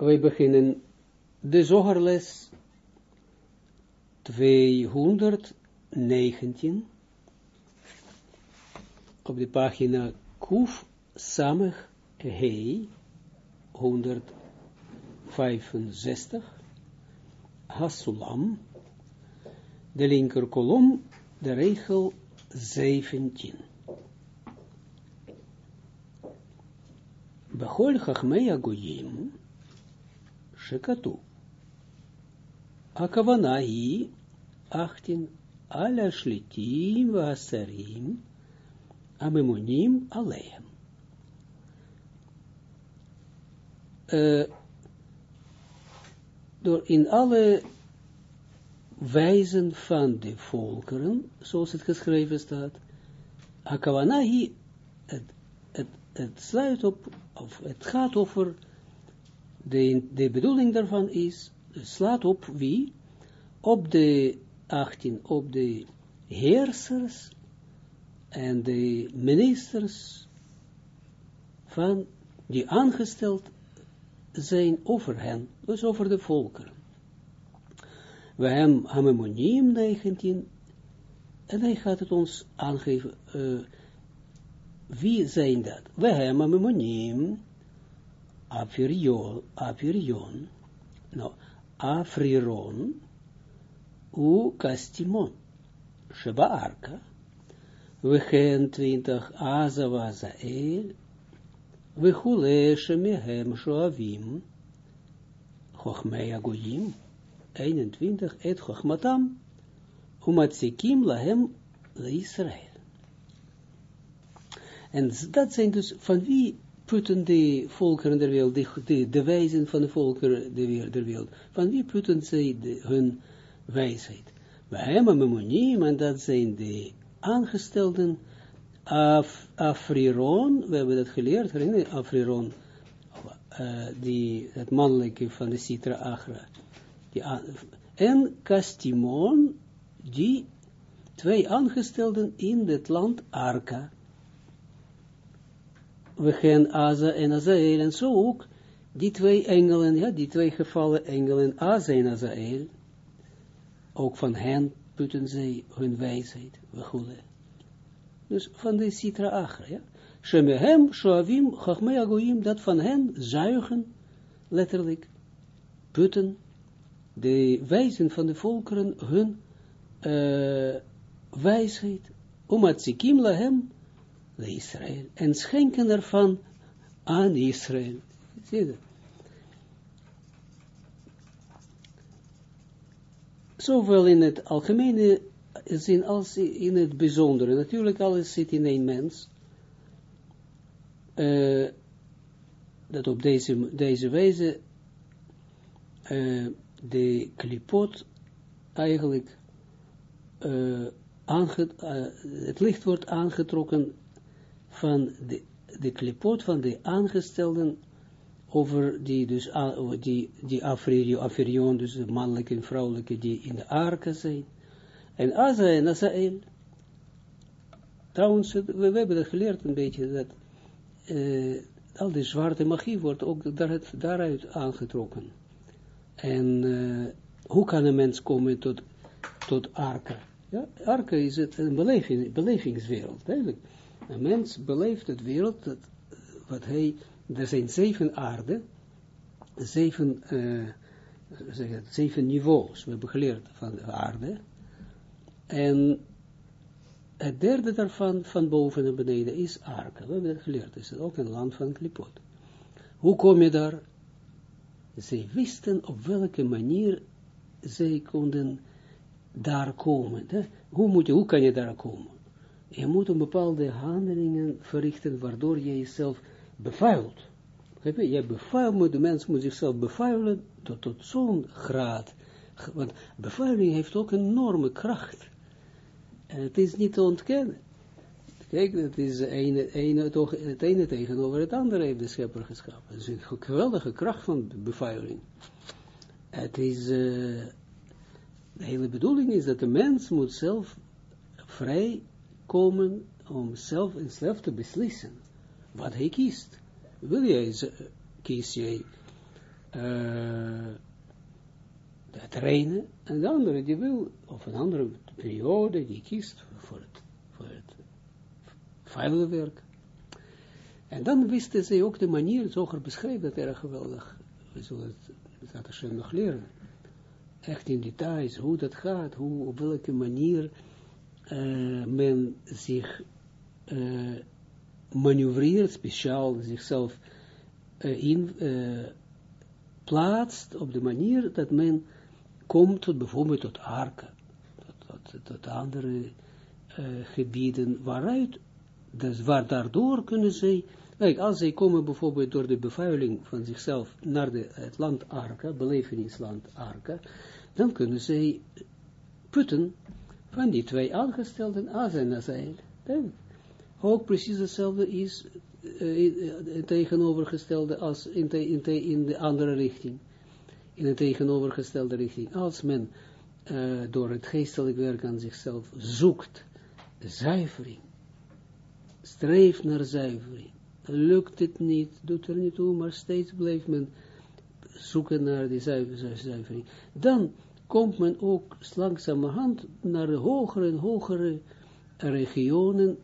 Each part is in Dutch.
wij beginnen de zogerles 219 op de pagina Kuf Samig Hei 165 Hasulam. De linker kolom de regel 17 Bechol Chachmei Shekatu Akavana hi 18 Ala Shlitim Vasarim Amemonim Alehem door in alle wijzen van de volkeren, zoals het geschreven staat, Akavana hi, het, het, het sluit op, of het gaat over, de, de bedoeling daarvan is, slaat op wie? Op de 18, op de heersers en de ministers van, die aangesteld zijn over hen, dus over de volkeren. We hebben Hamemoniem 19, en hij gaat het ons aangeven, uh, wie zijn dat? We hebben Hamemoniem, Afirion, Afirion, nou, Afriron, U Kastimon, Sheba Arka, gaan 20 Azava Zael, hule Shemehem Shoavim, Chochmei Agoyim, 21, et Chochmatam, Umatzikim Lahem Israël. En dat zijn dus, van wie putten de volkeren der wereld, de, de, wijzen van de volkeren der wereld, van wie putten zij hun wijsheid? Wij hebben memonieën, en dat zijn de aangestelden Af, Afriron, we hebben dat geleerd, herinner Afriron, uh, die, het mannelijke van de Citra Agra, die, en Castimon, die twee aangestelden in het land Arka. We gaan Aza en Azael, en zo ook die twee engelen, ja, die twee gevallen engelen, Aza en Azael, ook van hen putten zij hun wijsheid, we goeden. Dus van de Sitra Achra, ja. Shemehem, Shoavim, Chachmei Agoyim, dat van hen zuigen, letterlijk, putten, de wijzen van de volkeren, hun uh, wijsheid, umatzikim lahem, de Israël, en schenken ervan aan Israël. Zie je dat? Zowel in het algemene zin als in het bijzondere. Natuurlijk, alles zit in één mens. Uh, dat op deze, deze wijze uh, de klipot eigenlijk aange, het licht wordt aangetrokken van de, de klipot van de aangestelden over die dus die, die aferion, dus de mannelijke en vrouwelijke die in de arken zijn en Aza en Azael. Trouwens, we, hebben dat geleerd een beetje, dat uh, al die zwarte magie wordt ook daaruit, daaruit aangetrokken. En uh, hoe kan een mens komen tot, tot arke? Ja, arke is het een beleving, belevingswereld, eigenlijk. Een mens beleeft het wereld, dat, wat hij, er zijn zeven aarden, zeven, uh, zeg het, zeven niveaus, we hebben geleerd van de aarde, en het derde daarvan, van boven naar beneden, is Arka. We hebben dat geleerd. Het is ook een land van Klipot. Hoe kom je daar? Zij wisten op welke manier zij konden daar komen. Hoe, moet je, hoe kan je daar komen? Je moet een bepaalde handelingen verrichten, waardoor je jezelf bevuilt. Je bevuilt, de mens moet zichzelf bevuilen tot, tot zo'n graad. Want bevuiling heeft ook een enorme kracht. En het is niet te ontkennen. Kijk, het is toch, het ene tegenover het andere heeft de schepper geschapen. Het is een geweldige kracht van bevuiling. Het is, uh, de hele bedoeling is dat de mens moet zelf vrij komen om zelf en zelf te beslissen wat hij kiest. Wil jij, kies jij uh, het en de andere die wil, of een andere periode, die kiest voor het, voor het werk. En dan wisten ze ook de manier, Zoger beschreef dat erg geweldig, we zullen het Hashem nog leren, echt in details, hoe dat gaat, hoe, op welke manier men zich uh, manoeuvreert, speciaal zichzelf uh, plaatst op de manier dat men komt bijvoorbeeld tot arken, tot andere gebieden, waaruit, dus waar daardoor kunnen zij, kijk, als zij komen bijvoorbeeld door de bevuiling van zichzelf naar de, het land Arka, belevenisland Arka, dan kunnen zij putten van die twee aangestelden as en azael. Ook precies hetzelfde is uh, tegenovergestelde als in, in, de andere richting. In de tegenovergestelde richting. Als men uh, door het geestelijk werk aan zichzelf zoekt, zuivering, streeft naar zuivering, lukt het niet, doet er niet toe, maar steeds blijft men zoeken naar die zuivering. Dan komt men ook langzamerhand naar de hogere en hogere regionen,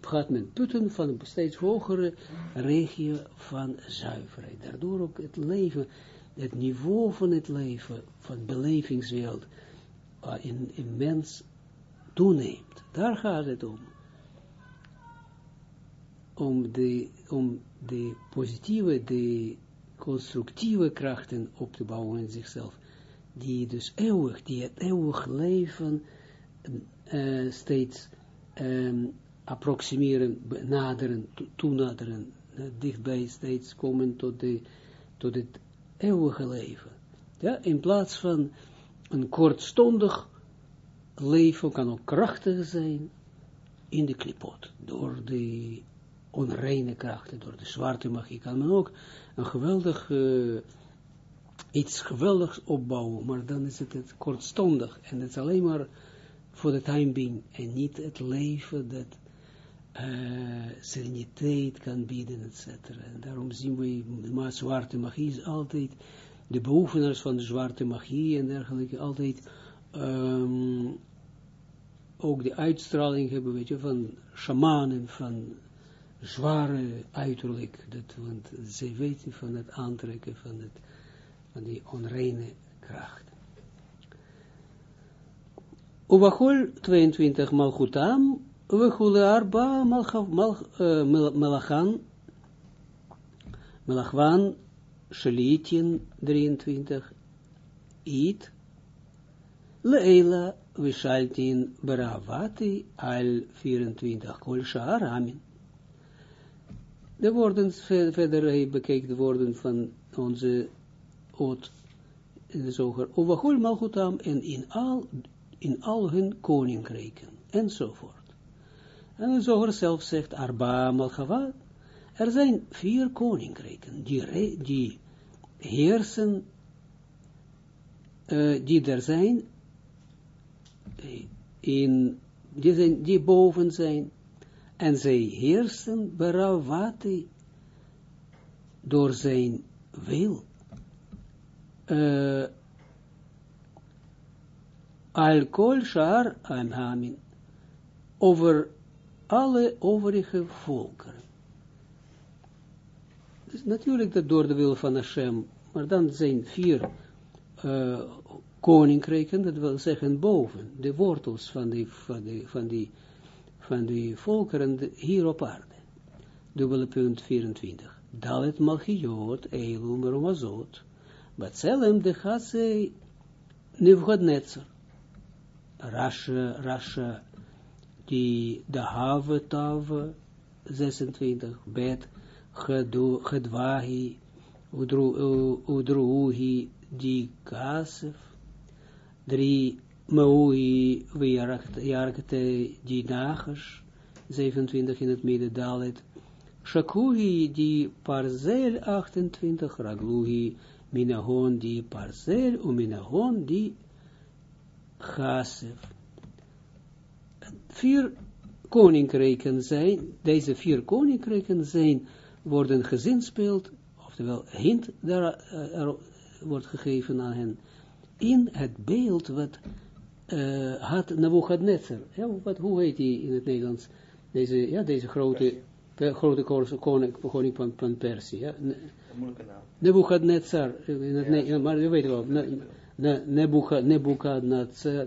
gaat, men putten van een steeds hogere regio van zuiverheid. Daardoor ook het leven, het niveau van het leven, van belevingswereld, uh, in, in mens toeneemt. Daar gaat het om. Om de, om de positieve, de constructieve krachten op te bouwen in zichzelf die dus eeuwig, die het eeuwig leven uh, steeds um, approximeren, naderen, toenaderen, uh, dichtbij steeds komen tot, de, tot het eeuwige leven. Ja, in plaats van een kortstondig leven kan ook krachtig zijn in de klipot, door de onreine krachten, door de zwarte magie, kan men ook een geweldig uh, iets geweldigs opbouwen, maar dan is het, kortstondig en het is alleen maar voor de time being en niet het leven dat uh, sereniteit kan bieden, etc. En daarom zien we, maar zwarte magie is altijd, de beoefenaars van de zwarte magie en dergelijke, altijd um, ook de uitstraling hebben, weet je, van shamanen, van zware uiterlijk, dat, want zij weten van het aantrekken van het van die onreine kracht. Uvachol 22 Malchutam, Uvachule Arba Melachan, Melachwan, Shalitin 23, It, Leila, Vishaltin, Beravati, Al 24, Kol Amin. De woorden, verder hij bekeek de woorden van onze ot, de zoger, overhol malchutam, en in al, in al hun koninkrijken, enzovoort. En de zoger zelf zegt, arba malchava, er zijn vier koninkrijken, die, die heersen, uh, die er zijn, in, die, zijn, die boven zijn, en zij heersen berawati door zijn wil uh, al shar amhamin, over alle overige volkeren. Dus natuurlijk dat door de wil van Hashem, maar dan zijn vier uh, koninkrijken, dat wil zeggen boven, de wortels van die, van die, van die, van die volkeren hier op aarde. Dubbele punt 24. Dalet Malchiot, Eilum, Romazot, Batselem de Chase Nivgodnetzer. Rasha, Rasha, die de have tave, 26, bet, gedwahi, udruhi, die kasef, drie, mauhi, jarkte, die nagers, 27 in het midden, dalet, shakuhi, die parzel, 28, ragluhi, minahon die parcel, en minahon die gasef. Vier koninkrijken zijn, deze vier koninkrijken zijn, worden gezinspeeld, of oftewel hint daar eh, er wordt gegeven aan hen, in het beeld wat uh, had Nebuchadnezzar. Ja, wat, hoe heet hij in het Nederlands? Deze, ja, deze grote, grote koning, koning van, van Persie. Ja. Nebuchadnezzar, in het, ja, ne, maar je weet wel, ne, ne, Nebuchadnezzar,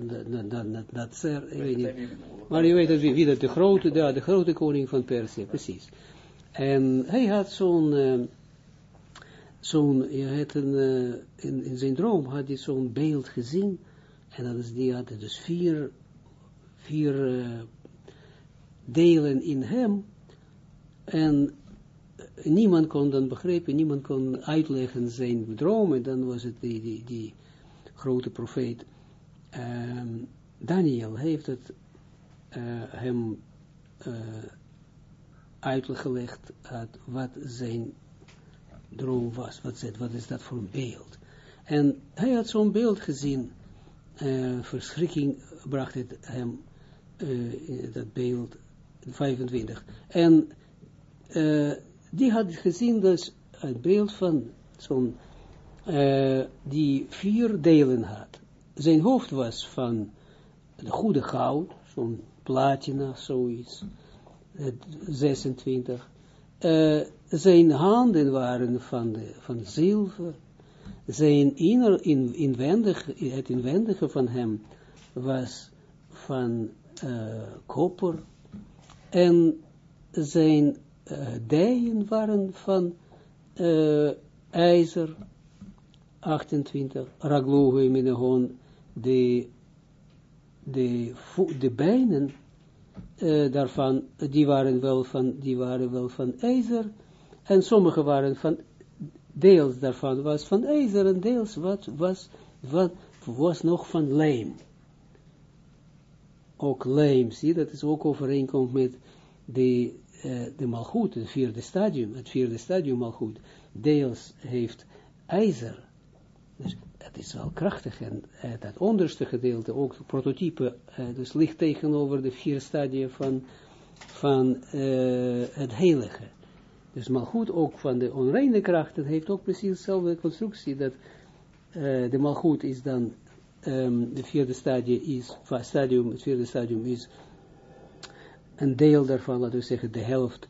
ik weet niet. Maar je weet wie, wie dat de grote, de, de grote koning van Persie, precies. En hij had zo'n, uh, zo'n, je had een, uh, in, in zijn droom had hij zo'n beeld gezien, en dat is, die had dus vier, vier uh, delen in hem, en niemand kon dan begrijpen, niemand kon uitleggen zijn droom, en dan was het die, die, die grote profeet um, Daniel heeft het uh, hem uh, uitgelegd wat zijn droom was, wat, wat is dat voor een beeld. En hij had zo'n beeld gezien, uh, verschrikking bracht het hem, dat beeld, 25. En die had gezien dus het beeld van zo'n, uh, die vier delen had. Zijn hoofd was van de goede goud, zo'n platina, zoiets, 26. Uh, zijn handen waren van, de, van zilver, zijn inner, in, inwendig, het inwendige van hem was van uh, koper, en zijn uh, dijen waren van uh, ijzer, 28, ragloge menegon, de, de, de benen uh, daarvan, die waren wel van, die waren wel van ijzer, en sommige waren van, deels daarvan was van ijzer, en deels wat, was, wat, was nog van leem. Ook leem, zie, dat is ook overeenkomt met de, uh, de malgoed, het vierde stadium, het vierde stadium malgoed, deels heeft ijzer, dus het is wel krachtig en uh, dat onderste gedeelte, ook prototype, uh, dus ligt tegenover de vier stadia van, van het heilige. Dus maar goed, ook van de onreine kracht, het heeft ook precies dezelfde constructie, dat de malgoed is dan, um, de vierde stadium is, stadium, het vierde stadium is een deel daarvan, laten we zeggen, de helft,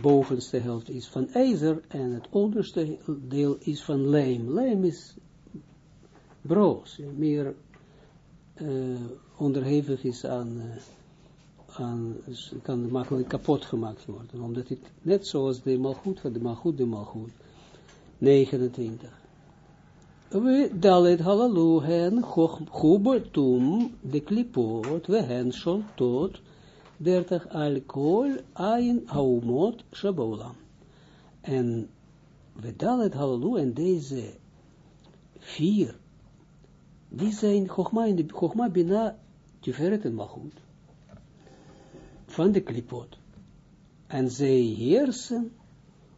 bovenste helft is van ijzer en het onderste deel is van lijm. Lijm is broos, meer uh, onderhevig is aan, uh, aan kan makkelijk kapot gemaakt worden, omdat het net zoals de malgoed van de malgoed, de malgoed, 29. We dalet halalu hen chubertum de klipot, we hen tot 30 alcohol ein haumot shabolam. En we dalet halalu en deze vier die zijn Chogma, in de Chogma Bina Tiferet en van de klipot. En zij heersen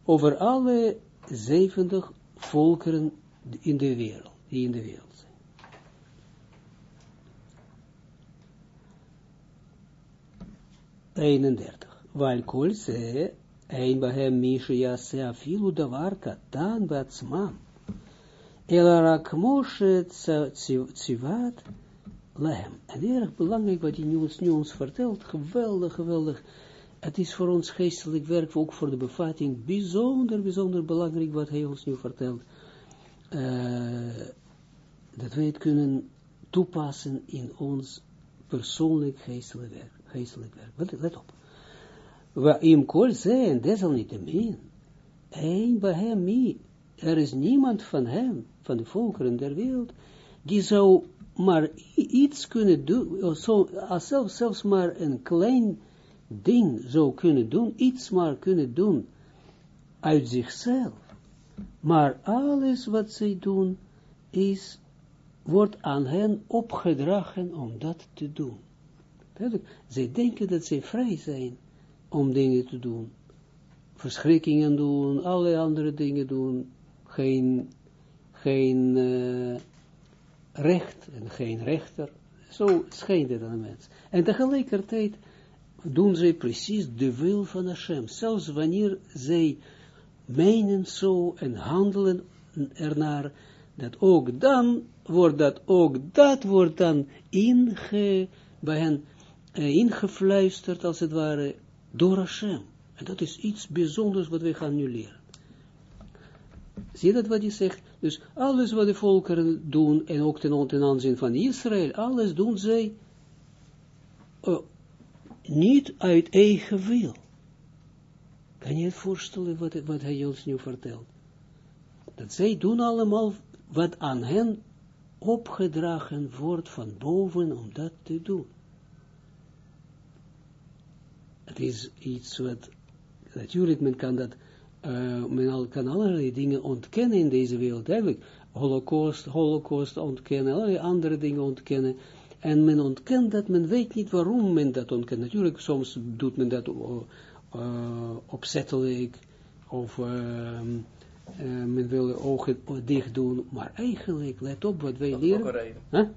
over alle zeventig volkeren in de wereld, die in de wereld zijn. Eenendertig. Weil kol ze, ein bahem mishe se afilu. Elarak Moshe Tzivat Lehem. En erg belangrijk wat hij nu, nu ons vertelt, geweldig, geweldig. Het is voor ons geestelijk werk, ook voor de bevatting, bijzonder, bijzonder belangrijk wat hij ons nu vertelt. Uh, dat wij het kunnen toepassen in ons persoonlijk geestelijk werk. Geestelijk werk. Let, op. Im kol zijn, desalniettemin, een bij hem er is niemand van hem, van de volkeren der wereld, die zou maar iets kunnen doen, zo, zelfs, zelfs maar een klein ding zou kunnen doen, iets maar kunnen doen uit zichzelf. Maar alles wat zij doen, is, wordt aan hen opgedragen om dat te doen. Zij denken dat zij vrij zijn om dingen te doen. Verschrikkingen doen, alle andere dingen doen, geen, geen uh, recht en geen rechter. Zo schijnt het aan de mens. En tegelijkertijd doen zij precies de wil van Hashem. Zelfs wanneer zij menen zo en handelen ernaar, dat ook dan wordt dat, ook dat wordt dan inge, bij hen ingefluisterd, als het ware, door Hashem. En dat is iets bijzonders wat we gaan nu leren. Zie je dat wat hij zegt? Dus alles wat de volkeren doen, en ook ten, ten aanzien van Israël, alles doen zij uh, niet uit eigen wil. Kan je het voorstellen wat, wat hij ons nu vertelt? Dat zij doen allemaal wat aan hen opgedragen wordt van boven om dat te doen. Het is iets wat, natuurlijk men kan dat, uh, men kan allerlei dingen ontkennen in deze wereld, eigenlijk, holocaust, holocaust ontkennen, allerlei andere dingen ontkennen, en men ontkent dat, men weet niet waarom men dat ontkent. Natuurlijk, soms doet men dat uh, opzettelijk, of uh, uh, men wil de ogen dicht doen, maar eigenlijk, let op wat wij leren. Ook huh?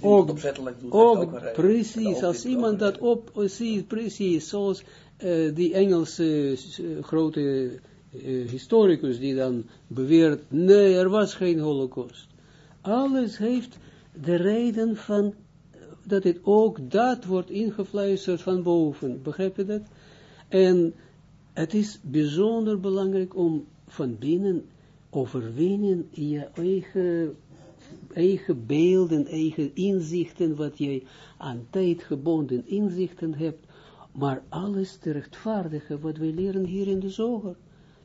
Ook, opzettelijk doet, ook precies, als iemand dat op, ziet, precies, zoals uh, die Engelse uh, grote uh, historicus die dan beweert, nee, er was geen holocaust. Alles heeft de reden van, dat het ook dat wordt ingefluisterd van boven. Begrijp je dat? En het is bijzonder belangrijk om van binnen overwinnen je eigen, eigen beelden, eigen inzichten, wat jij aan tijd gebonden inzichten hebt, maar alles te rechtvaardigen, wat wij leren hier in de zoger.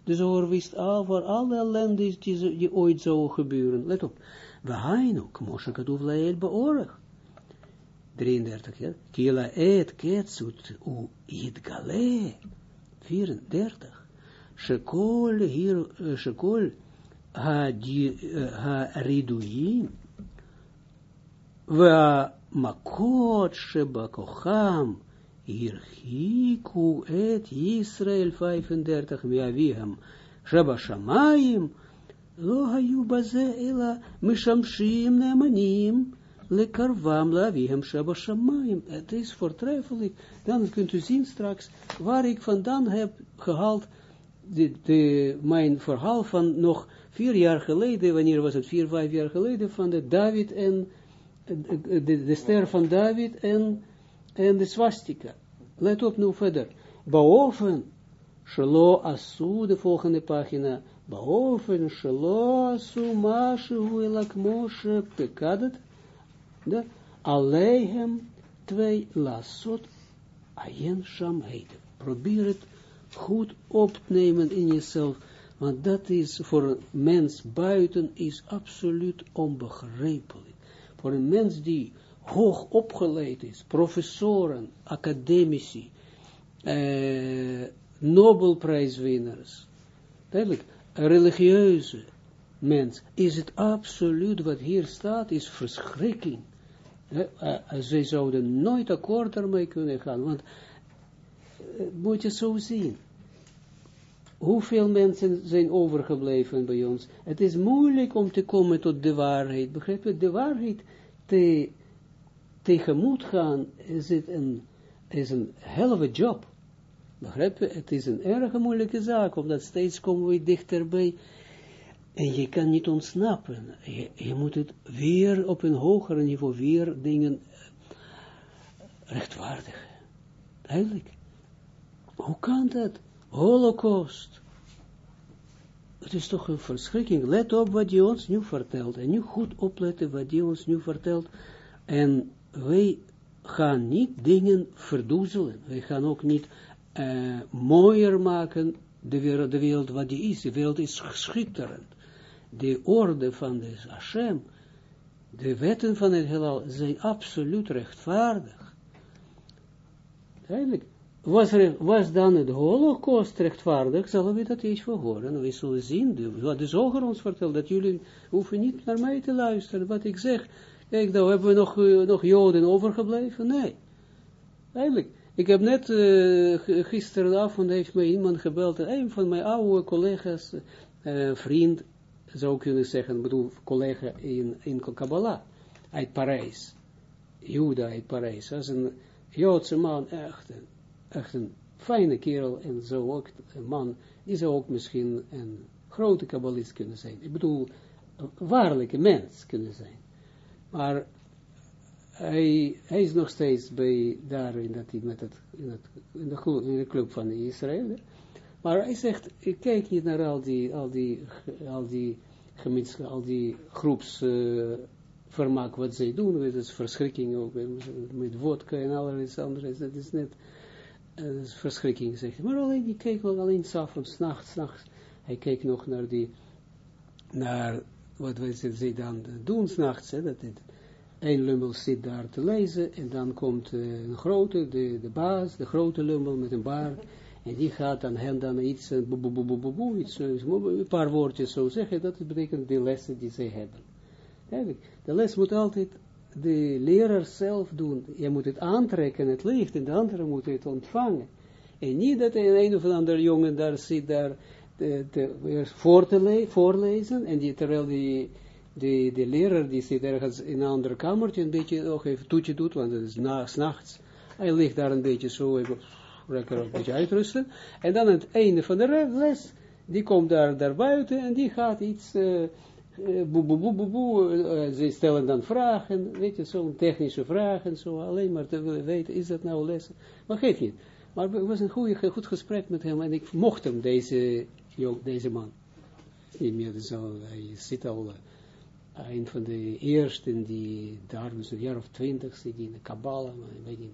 De zoger wist al voor alle ellende die, die ooit zou gebeuren. Let op. We hainu, kmoshe katuv lael beorig. 33, ja. Kila et ketsut u gale. 34. Shekol hier, shekol ha, ha riduim. Va makot shebakocham. Hirchiku et Israel 35 miaviham. Sheba shamayim. לא היו בזה אלא משמשים נאמנים lekarvam lavihem shaba shamayim. Het is voortreffelijk. Dan kunt u zien straks waar ik vandaan heb gehaald de, de, mijn verhaal van nog vier jaar geleden, wanneer was het, vier, vijf jaar geleden, van de David en, eh, de, ster van David en, en de swastika. Let op nu verder. Beoven, shelo asu, de volgende pagina, beoven, shelo asu, mashu, elak moshe, pekadet, de, twee lasot, ayen sham heet. Probeer het goed op te nemen in jezelf, want dat is voor een mens buiten is absoluut onbegrijpelijk. Voor een mens die hoog opgeleid is, professoren, academici, eh, Nobelprijswinnaars, duidelijk, religieuze mens, is het absoluut wat hier staat, is verschrikking. Uh, zij zouden nooit akkoord daarmee kunnen gaan, want moet je zo zien. Hoeveel mensen zijn overgebleven bij ons? Het is moeilijk om te komen tot de waarheid. Begrijp je? De waarheid te, tegemoet gaan is, het een, is een job. Begrijp je? Het is een erg moeilijke zaak, omdat steeds komen we dichterbij. En je kan niet ontsnappen. Je, je moet het weer op een hoger niveau, weer dingen eh, rechtvaardigen. Duidelijk. Hoe kan dat? Holocaust. Het is toch een verschrikking. Let op wat hij ons nu vertelt. En nu goed opletten wat hij ons nu vertelt. En wij gaan niet dingen verdoezelen. Wij gaan ook niet uh, mooier maken, de wereld, de wereld wat die is. De wereld is schitterend. De orde van de Hashem, de wetten van het heelal zijn absoluut rechtvaardig. Eigenlijk, was, was dan het holocaust rechtvaardig, zullen we dat eens verhoren. We zullen zien, de, wat de zoger ons vertelt, dat jullie hoeven niet naar mij te luisteren, wat ik zeg. Kijk, nou hebben we nog, nog joden overgebleven? Nee. Eigenlijk, ik heb net uh, gisteravond heeft mij iemand gebeld, een van mijn oude collega's, vriend, zou kunnen zeggen, bedoel, collega in, in Kabbalah, uit Parijs, Juda uit Parijs, als een Joodse man, echt echt een fijne kerel en zo ook een man, die zou ook misschien een grote kabbalist kunnen zijn. Ik bedoel, een waarlijke mens kunnen zijn. Maar hij, hij is nog steeds bij, daar in, dat, met het, in, het, in, de, club van Israël. Maar hij zegt, ik kijk niet naar al die, al die, al die, al die groeps uh, vermaak wat zij doen, met is verschrikking ook, met vodka en alles andere, dat is net uh, verschrikking, zeg Maar alleen, die keek wel alleen s'avonds, nachts, nachts, hij keek nog naar die, naar wat wij ze dan doen s'nachts, dat het, een lummel zit daar te lezen, en dan komt uh, een grote, de, de baas, de grote lummel met een baard, en die gaat aan hen dan iets, uh, boe, boe, boe, boe, iets, een paar woordjes zo zeggen, dat betekent de lessen die zij hebben. De les moet altijd de leraar zelf doen. Je moet het aantrekken, het licht, en de andere moet het ontvangen. En niet dat een, een of ander jongen daar zit, daar te, te, voor te voorlezen, en die, terwijl die, die, leraar die zit ergens in een ander kamertje, een beetje nog even toetje doet, want het is na, nachts. Hij ligt daar een beetje zo, even lekker een beetje uitrusten. En dan het einde van de les, die komt daar, daar buiten en die gaat iets... Uh, boe, boe, boe, boe, boe, ze stellen dan vragen, weet je, zo'n technische vragen, zo, alleen maar te weten, is dat nou les? Maar geef niet. Maar het was een goede, goed gesprek met hem, en ik mocht hem, deze, deze man. Niet meer zo, hij zit al, een van de eersten die daar was een jaar of twintig zit in de Kabbalah, maar ik weet niet.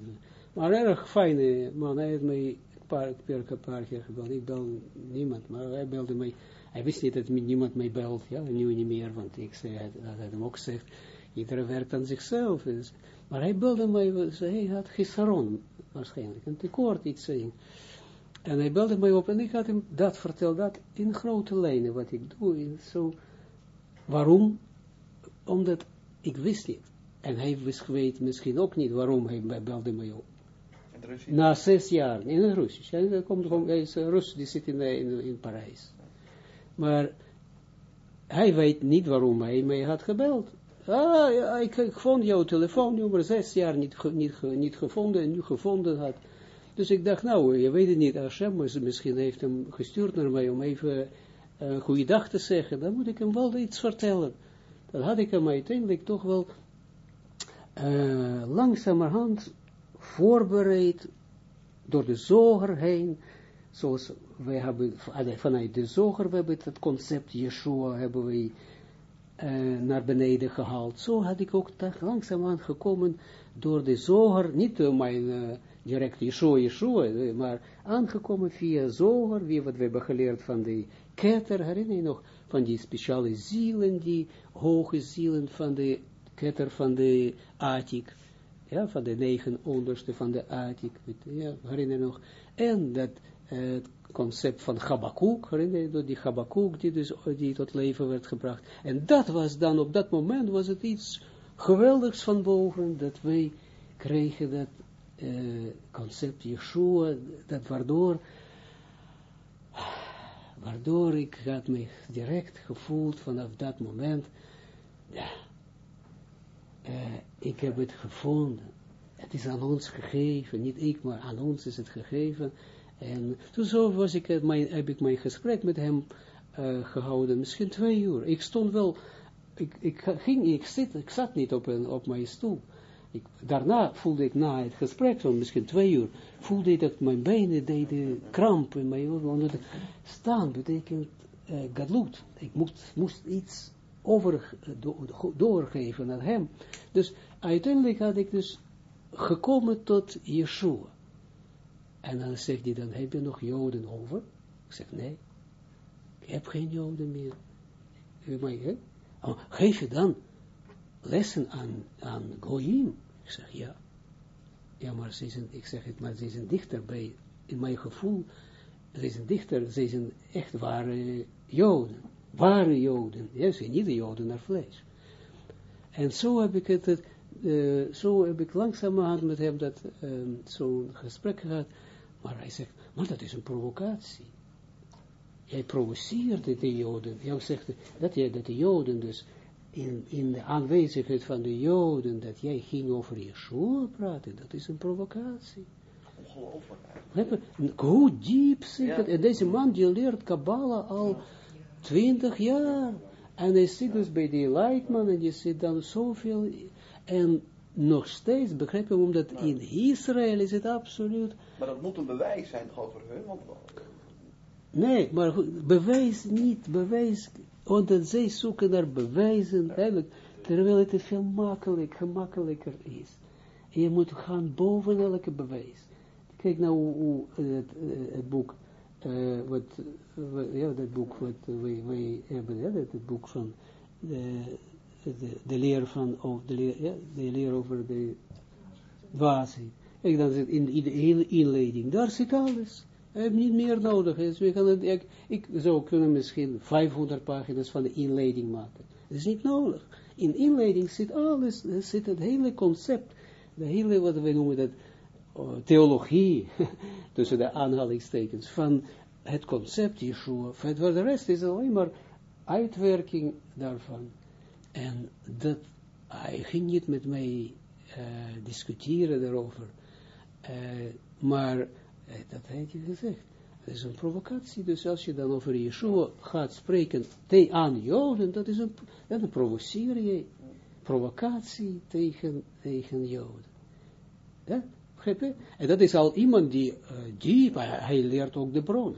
Maar erg fijne man, hij heeft mij een paar, een paar keer gebeld, ik bel niemand, maar hij belde mij, hij wist niet dat niemand mij belt, ja, nu niet meer, want ik zei, dat hij hem ook zegt, iedereen werkt aan zichzelf. Dus, maar hij belde mij, hij had gisaron, waarschijnlijk, een tekort iets zeggen. En hij belde mij op en ik had hem dat verteld, dat in grote lijnen, wat ik doe, in zo, waarom? Omdat ik wist niet. En hij wist, weet misschien ook niet waarom hij belde mij op. Na zes jaar, in het Russisch. Hij, komt van, hij is Rus, die zit in, in, in Parijs. Maar hij weet niet waarom hij mij had gebeld. Ah, ik, ik vond jouw telefoonnummer zes jaar niet, niet, niet gevonden en nu gevonden had. Dus ik dacht, nou, je weet het niet, Hashem misschien heeft hem gestuurd naar mij om even een uh, goede dag te zeggen. Dan moet ik hem wel iets vertellen. Dan had ik hem uiteindelijk toch wel uh, langzamerhand voorbereid door de zoger heen, zoals wij hebben, vanuit de zoger, we hebben het concept Yeshua, hebben we uh, naar beneden gehaald. Zo had ik ook langzamerhand gekomen door de zoger, niet door mijn uh, direct Yeshua, Yeshua, maar aangekomen via zoger, wie wat we hebben geleerd van de ketter, herinner je nog, van die speciale zielen, die hoge zielen van de ketter van de Atik, ja, van de negen onderste van de Atik, herinner je nog, en dat het concept van Habakkuk, herinner je die Habakkuk die dus die tot leven werd gebracht. En dat was dan, op dat moment was het iets geweldigs van boven, dat wij kregen dat uh, concept Yeshua, dat waardoor, waardoor ik had me direct gevoeld vanaf dat moment, ja, uh, ik heb het gevonden. Het is aan ons gegeven, niet ik, maar aan ons is het gegeven. En toen zo was ik, mijn, heb ik mijn gesprek met hem uh, gehouden, misschien twee uur. Ik stond wel, ik, ik, ging, ik, zit, ik zat niet op, een, op mijn stoel. Daarna voelde ik na het gesprek van misschien twee uur, voelde ik dat mijn benen deden kramp in mijn oren. Staan betekent uh. Ik moest, moest iets over, do, doorgeven aan hem. Dus uiteindelijk had ik dus gekomen tot Yeshua. En dan zegt hij dan, heb je nog Joden over? Ik zeg, nee, ik heb geen Joden meer. Maar? Oh, geef je dan lessen aan, aan Goyim? Ik zeg, ja. Ja, maar ze zijn, ik zeg het, maar ze zijn dichter bij, in mijn gevoel, ze zijn dichter, ze zijn echt ware Joden. Ware Joden. Ja, ze zijn niet de Joden naar vlees. En zo heb ik het, uh, zo heb ik langzamerhand met hem dat, uh, zo'n gesprek gehad, maar hij zegt, maar dat is een provocatie. Jij provoceert de Joden. Jij zegt dat, je, dat de Joden dus in, in de aanwezigheid van de Joden, dat jij ging over Yeshua praten, dat is een provocatie. Ongelooflijk? Hoe diep zit Ja. het? En deze man die leert Kabbalah al twintig jaar. En hij zit dus bij die Leitman en je zit dan zoveel. En nog steeds, begrijp je, omdat in Israël is het absoluut. Maar dat moet een bewijs zijn voor hun? Want Nee, maar goed, bewijs niet, bewijs. Want zij zoeken naar bewijzen, eigenlijk, terwijl het veel makkelijk, gemakkelijker is. En je moet gaan boven elke bewijs. Kijk nou hoe, het, eh, het boek, eh, wat, wat- ja, dat boek wat wij, wij hebben, ja, dat het boek van de, de, leer van, of de leer, ja, de leer over de dwaasheid. Dan zit in, de hele inleiding, daar zit alles. Hij heeft niet meer nodig. Dus we gaan het, ik, ik zou kunnen misschien 500 pagina's van de inleiding maken. Dat is niet nodig. In inleiding zit alles, er zit het hele concept, de hele, wat we noemen dat, uh, theologie, tussen de aanhalingstekens, van het concept Yeshua. Voor de rest is alleen maar uitwerking daarvan. En dat, hij ging niet met mij uh, discussiëren daarover. Uh, maar uh, dat heeft hij gezegd. Het is een provocatie. Dus als je dan over Yeshua gaat spreken te, Joden, dat is een, dan provoceer je provocatie tegen, tegen Joden. Ja? En dat is al iemand die uh, diep, hij leert ook de bron.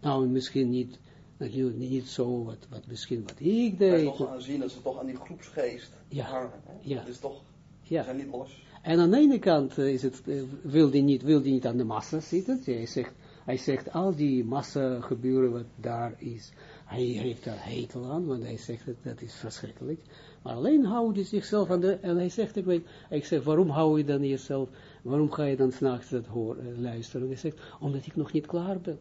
Nou, misschien niet, natuurlijk niet zo wat, wat misschien wat ik deed. Maar toch aanzien dat ze toch aan die groepsgeest ja. hangen. Hè? Ja. Dat is toch, ja. zijn niet los. En aan de ene kant uh, is het, uh, wil hij niet, wil die niet aan de massa zitten. Hij zegt, hij zegt al die massa gebeuren wat daar is. Hij heeft daar hekel aan, want hij zegt dat dat is verschrikkelijk. Maar alleen houdt hij zichzelf aan de, en hij zegt, ik weet, ik zeg, waarom hou je dan jezelf, waarom ga je dan s'nachts dat horen, luisteren? Hij zegt, omdat ik nog niet klaar ben.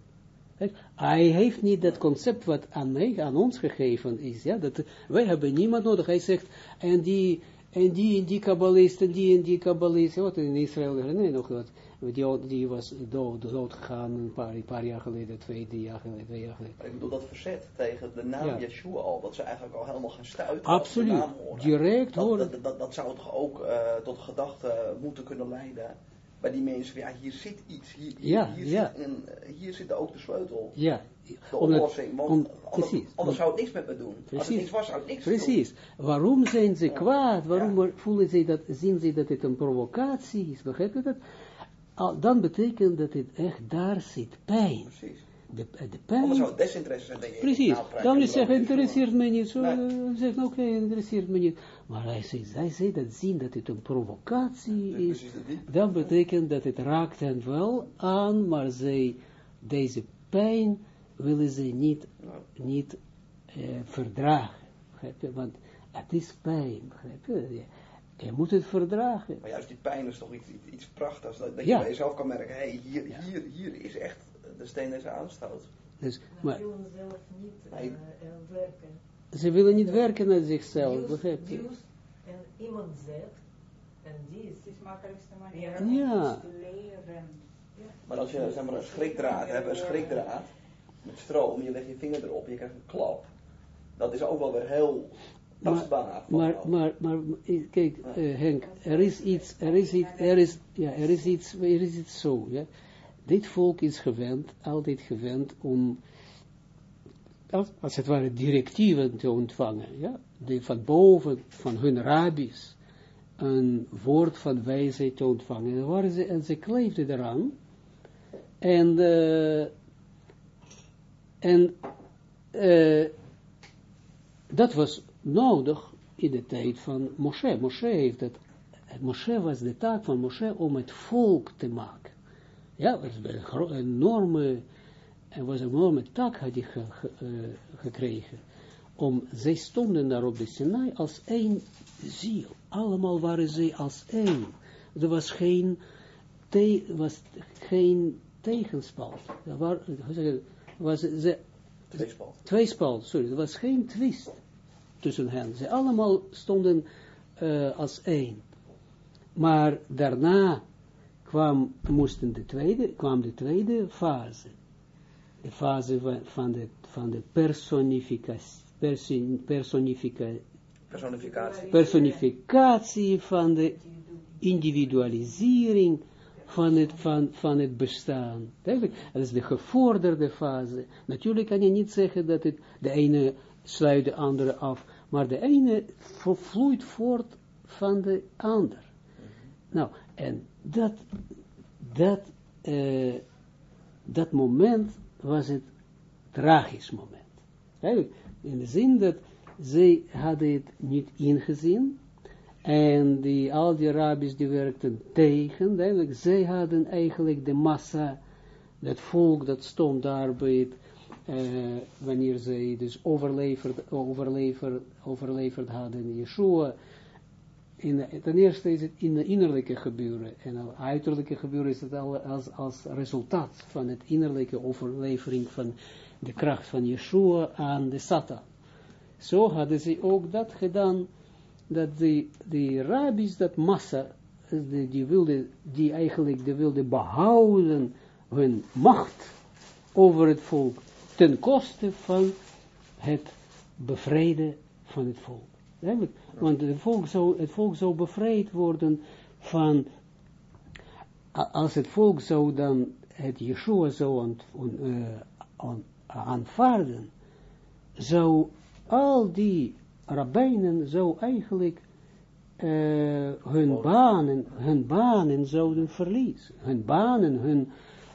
Hij heeft niet dat concept wat aan mij, aan ons gegeven is, ja, dat, wij hebben niemand nodig. Hij zegt, en die, en die, en die kabbalist, en die, en die kabbalist, wat in Israël, nee, nog wat, die, die was dood, dood gegaan een paar, een paar jaar geleden, twee, drie jaar geleden, twee jaar geleden. Ik bedoel dat verzet tegen de naam Ja. Yeshua al, dat ze eigenlijk al helemaal gaan stuiten Absoluut, horen. direct dat, horen. Dat, dat, dat zou toch ook uh, tot gedachten moeten kunnen leiden bij die mensen, ja, hier zit iets, hier, hier, Ja, hier, ja. Zit een, hier zit ook de sleutel, Ja, de oplossing, want om- anders, precies, anders zou het niks met me doen. Als het Precies. niks was, zou het niks doen. Precies. Waarom zijn ze Ja. kwaad? Waarom voelen ze dat, zien ze dat het een provocatie is? Begrijp je dat? Dan betekent dat het echt daar zit pijn. Precies. De, de Anders pijn. zou het desinteresse zijn, denk ik. Precies. Nou, Dan is zeggen, interesseert me niet. Zo, Nee. eh, zegt, oké, interesseert me niet. Maar hij zegt, hij zegt dat zien dat het een provocatie is. Dat betekent dat het raakt hen wel aan, maar zij, deze pijn willen ze niet, Nou, niet eh, verdragen. Want het is pijn, begrijp je? Je, je moet het verdragen. Maar juist die pijn is toch iets, iets, iets prachtigs. Dat, dat Ja. je bij jezelf kan merken, hé, hey, hier, Ja. hier, hier is echt de steen deze aanstoot. Dus, Maar maar willen zelf niet eh, eh, werken. ze willen niet werken aan zichzelf, begrijp je? en iemand zegt, en die is Het is de makkelijkste manier Ja. om Ja. iets te leren. Maar als je zeg maar, een schrikdraad hebt, een schrikdraad met stroom, je legt je vinger erop, je krijgt een klap. Dat is ook wel weer heel tastbaar. Maar, maar, maar, kijk, eh, Henk, er is iets, er is iets, er is, ja, er is iets, er is iets zo, ja. Dit volk is gewend, altijd gewend om, als, het ware, directieven te ontvangen, ja. Die van boven, van hun rabbis, een woord van wijsheid te ontvangen. En, waren ze, en ze kleefden eraan. En, eh, en, eh, dat was nodig in de tijd van Moshe. Moshe heeft het, Moshe was de taak van Moshe om het volk te maken. Ja, het was een enorme, er was een enorme taak had hij ge- ge- eh, gekregen. Om, zij stonden daar op de Sinai als één ziel. Allemaal waren zij als één. Er was geen, te, was geen tegenspalt. Er was, was, ze, Tweespalt. tweespalt, sorry, er was geen twist tussen hen. Ze allemaal stonden eh, als één. Maar daarna kwam, moesten de tweede, kwam de tweede fase. De fase van, de, van de personificatie, persin, Personificatie. personificatie van de individualisering van het, van, van het bestaan. Duidelijk, dat is de gevorderde fase. Natuurlijk kan je niet zeggen dat het, de ene sluit de andere af, maar de ene vloeit voort van de ander. Nou, en dat, dat, eh, dat moment was het tragisch moment. In de zin dat zij hadden het niet ingezien, en die, al die rabbis die werkten tegen, duidelijk, zij hadden eigenlijk de massa, dat volk dat stond daar bij het, uh, wanneer zij dus overleverd, overleverd, overleverd hadden, Yeshua, in, ten eerste is het in de innerlijke gebeuren, en al uiterlijke gebeuren is het al als, als resultaat van het innerlijke overlevering van de kracht van Yeshua aan de Satan. Zo hadden ze ook dat gedaan, dat die, die rabbis, dat massa, die, die, wilde, die eigenlijk die wilde behouden hun macht over het volk, ten koste van het bevrijden van het volk. Want het volk, zou, het volk zou bevrijd worden van, als het volk zou dan het Yeshua zou uh, aanvaarden, zou al die rabbijnen zou eigenlijk uh, hun banen, hun banen zouden verliezen. Hun banen, hun,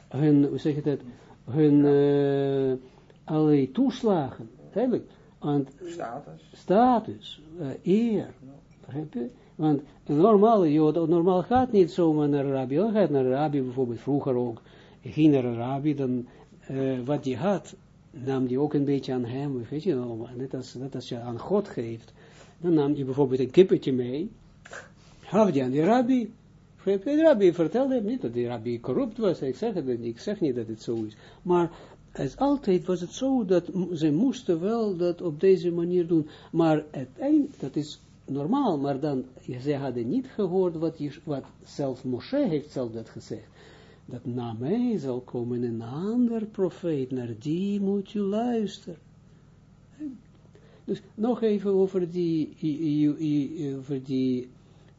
hun hoe zeg je dat, hun uh, allerlei toeslagen, eigenlijk. Want, status. Status, uh, eer? Want een normale jood, normaal gaat niet zomaar naar een rabbi, dan gaat naar een rabbi bijvoorbeeld vroeger ook, ging naar rabbi, dan uh, wat hij had, nam die ook een beetje aan hem, weet je wel, net als, net als je aan God geeft, dan nam je bijvoorbeeld een kippetje mee, gaf die aan die rabbi, de rabbi vertelde hem niet dat die rabbi corrupt was, ik zeg, het, ik zeg niet dat het zo is, maar als altijd was het zo dat ze moesten wel dat op deze manier doen, maar uiteindelijk, dat is normaal, maar dan, ze hadden niet gehoord wat, wat zelf Moshe heeft zelf dat gezegd dat na mij zal komen een ander profeet, naar die moet je luisteren. Dus nog even over die, over die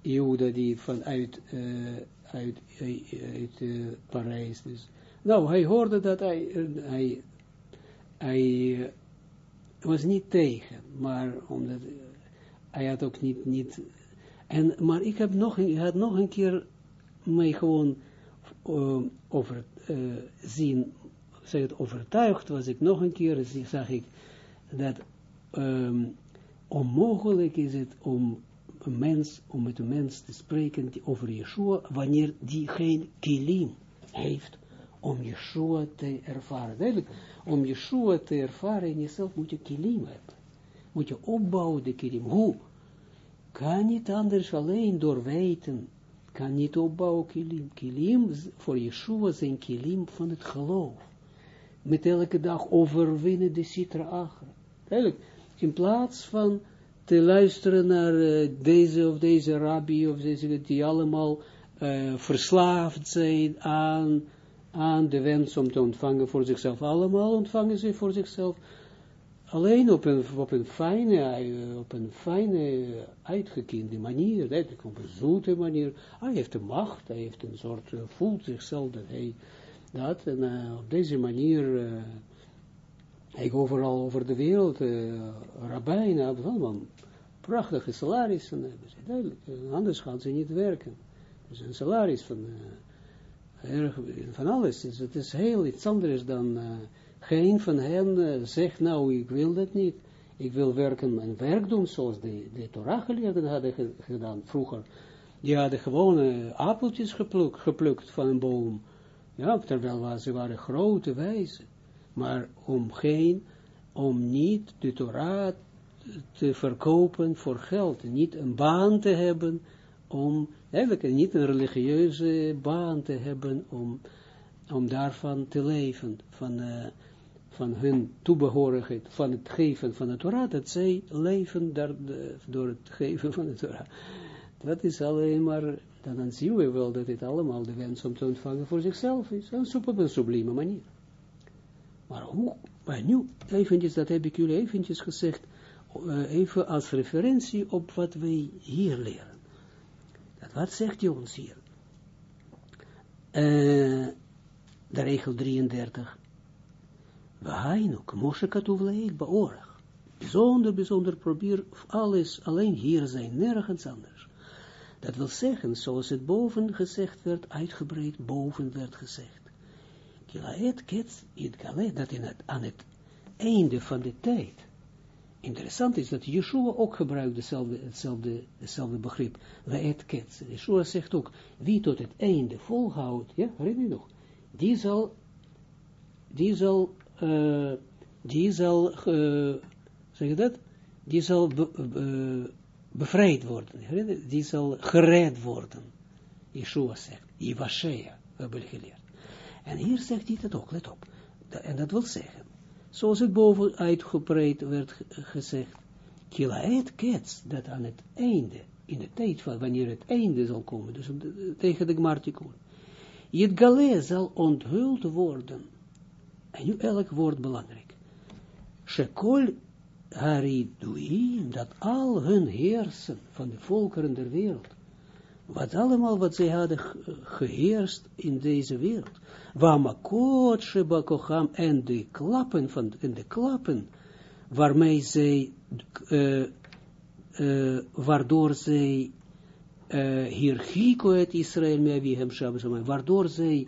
Juda die vanuit uh, uit, uit uh, Parijs, dus. Nou, hij hoorde dat hij, hij, hij was niet tegen, maar omdat hij had ook niet, niet en, maar ik heb nog, hij had nog een keer mij gewoon uh, over, zien, zeg het, overtuigd was ik nog een keer, zag ik dat um, onmogelijk is het om een mens, om met een mens te spreken over Yeshua, wanneer die geen kilim heeft om Yeshua te ervaren. Duidelijk, om Yeshua te ervaren in jezelf moet je kilim hebben. Moet je opbouwen de kilim. Hoe? Kan niet anders alleen door weten kan niet opbouwen kilim. Kilim voor Yeshua zijn kilim van het geloof. Met elke dag overwinnen de citra agra. Eigenlijk, in plaats van te luisteren naar deze of deze rabbi of deze, die allemaal uh, verslaafd zijn aan, aan de wens om te ontvangen voor zichzelf. Allemaal ontvangen ze voor zichzelf alleen op een, op een fijne, eh, op een fijne, uitgekende manier, op een zoete manier. Hij heeft de macht, hij heeft een soort, uh, voelt zichzelf dat hij dat, en op deze manier, uh, hij overal over de wereld, uh, rabbijnen, allemaal prachtige salarissen duidelijk, anders gaan ze niet werken. Dus een salaris van, van alles, dus het is heel iets anders dan geen van hen uh, zegt, nou, ik wil dat niet. Ik wil werken en werk doen zoals de, de Torah-geleerden hadden gedaan vroeger. Die hadden gewoon uh, appeltjes geplukt, geplukt van een boom. Ja, terwijl ze waren grote wijzen. Maar om geen, om niet de Torah te verkopen voor geld. Niet een baan te hebben om, eigenlijk niet een religieuze baan te hebben om, om daarvan te leven. Van, uh, van hun toebehorigheid, van het geven van de Torah, dat zij leven door het geven van de Torah. Dat is alleen maar, dan zien we wel dat dit allemaal de wens om te ontvangen voor zichzelf is, op een sublieme manier. Maar hoe, maar nu, eventjes, dat heb ik jullie eventjes gezegd, uh, even als referentie op wat wij hier leren. Wat zegt hij ons hier? eh, de regel 33. Wahainu, kmoshe katuv leel beorig. Bijzonder, bijzonder, probeer alles alleen hier zijn, nergens anders. Dat wil zeggen, zoals het boven gezegd werd, uitgebreid boven werd gezegd. Kilaet kets it galet, dat in het, aan het einde van de tijd. Interessant is dat Yeshua ook gebruikt dezelfde, hetzelfde, hetzelfde begrip. Laet kets. Yeshua zegt ook, wie tot het einde volhoudt, ja, herinner je nog, die zal, die zal, uh, die zal, uh, zeg je dat? Die zal be, be, bevrijd worden, herinner je? die zal gered worden. Yeshua zegt, Yivashea, we hebben geleerd. En hier zegt hij het ook, let op. En dat wil zeggen, zoals het boven uitgebreid werd gezegd, kilaet kets, dat aan het einde, in de tijd van wanneer het einde zal komen, dus tegen de Gmartikun, het gale zal onthuld worden, en nu elk woord belangrijk, shekol hariduim, dat al hun heersen van de volkeren der wereld, wat allemaal wat zij hadden geheerst in deze wereld, Wamakot shebakocham en de klappen van de klappen waarmee zij uh, uh, waardoor zij uh, hier het Israël mee wie hem Shabbos waardoor zij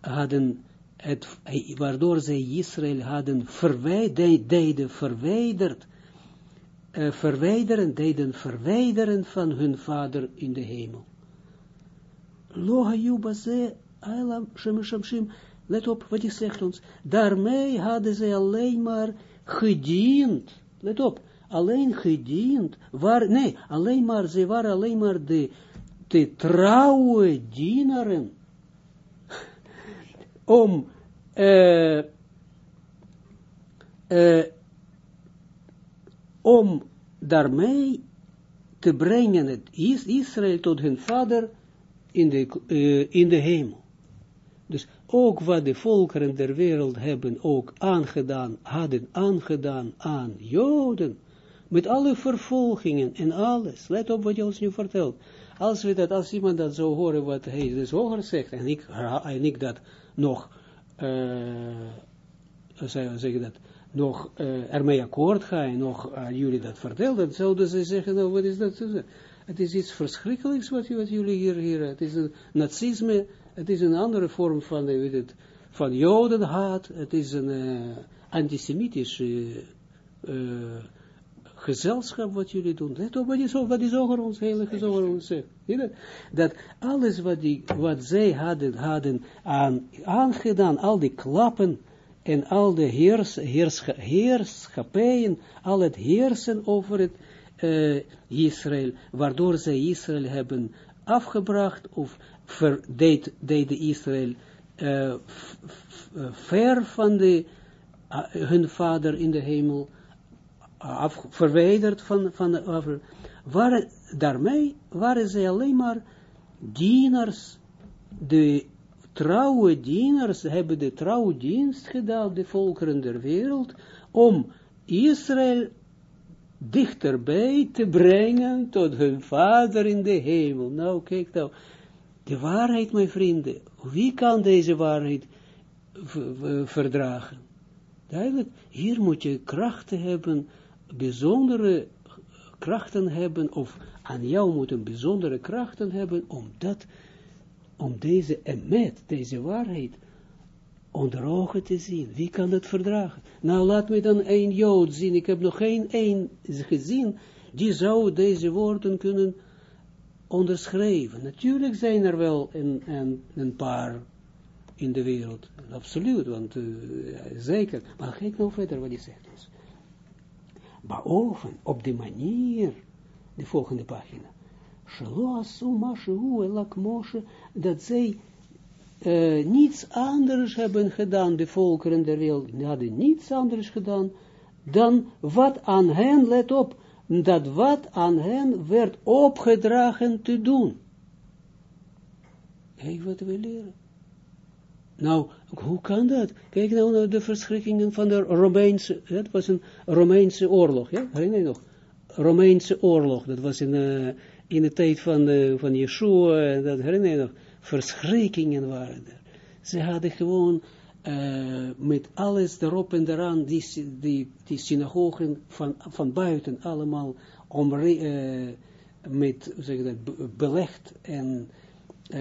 hadden het, waardoor zij Israël hadden verwijderd, deden verwijderd uh, verwijderen, deden verwijderen van hun vader in de hemel. Loha Yubaze Eilam, Shem, let op wat hij zegt ons, daarmee hadden zij alleen maar gediend, let op, alleen gediend, waar, nee, alleen maar, zij waren alleen maar de, de trouwe dienaren, om, uh, uh, om daarmee te brengen het Israël tot hun vader in de, uh, in de hemel. Dus ook wat de volkeren der wereld hebben ook aangedaan, hadden aangedaan aan Joden, met alle vervolgingen en alles. Let op wat je ons nu vertelt. Als we dat, als iemand dat zo horen wat hij dus hoger zegt, en ik, en ik dat nog, uh, zeg dat, nog uh, ermee akkoord ga en nog jullie dat vertel, dan zouden ze zeggen, nou wat is dat? Het is iets verschrikkelijks wat, wat jullie hier, hier, het is een nazisme, het is een andere vorm van, weet het, van jodenhaat, het is een uh, antisemitische uh, gezelschap wat jullie doen. Let op wat is, wat is over ons, heilige zoger ons zegt. Dat alles wat, die, wat zij hadden, hadden aan, aangedaan, al die klappen en al de heers, heers, heerschappijen, al het heersen over het uh, Israël, waardoor zij Israël hebben afgebracht of deed, Israël uh, ver van de, hun vader in de hemel, af, verwijderd van, van de, waren, daarmee waren zij alleen maar dieners, de trouwe dieners hebben de trouwe dienst gedaan, de volkeren der wereld, om Israël dichterbij te brengen tot hun vader in de hemel. Nou, kijk nou, de waarheid, mijn vrienden, wie kan deze waarheid verdragen? Duidelijk, hier moet je krachten hebben, bijzondere krachten hebben, of aan jou moeten bijzondere krachten hebben, om dat, om deze emet, deze waarheid, onder ogen te zien. Wie kan dat verdragen? Nou, laat me dan een Jood zien. Ik heb nog geen één gezien, die zou deze woorden kunnen onderschrijven. Natuurlijk zijn er wel een, een, paar in de wereld. Absoluut, want uh, zeker. Maar kijk nou verder wat hij zegt ons. Boven, op de manier, de volgende pagina. Dat zij uh, niets anders hebben gedaan, de volkeren der wereld hadden niets anders gedaan, dan wat aan hen, let op, dat wat aan hen werd opgedragen te doen. Kijk wat we leren. Nou, hoe kan dat? Kijk nou naar de verschrikkingen van de Romeinse, het was een Romeinse oorlog, ja, herinner je nog? Romeinse oorlog, dat was in, uh, in de tijd van, uh, van Yeshua, dat herinner je nog? Verschrikkingen waren er. Ze hadden gewoon eh, met alles erop en eraan, die, die, synagogen van, van buiten allemaal omre, eh, met, zeg dat, be- belegd en eh,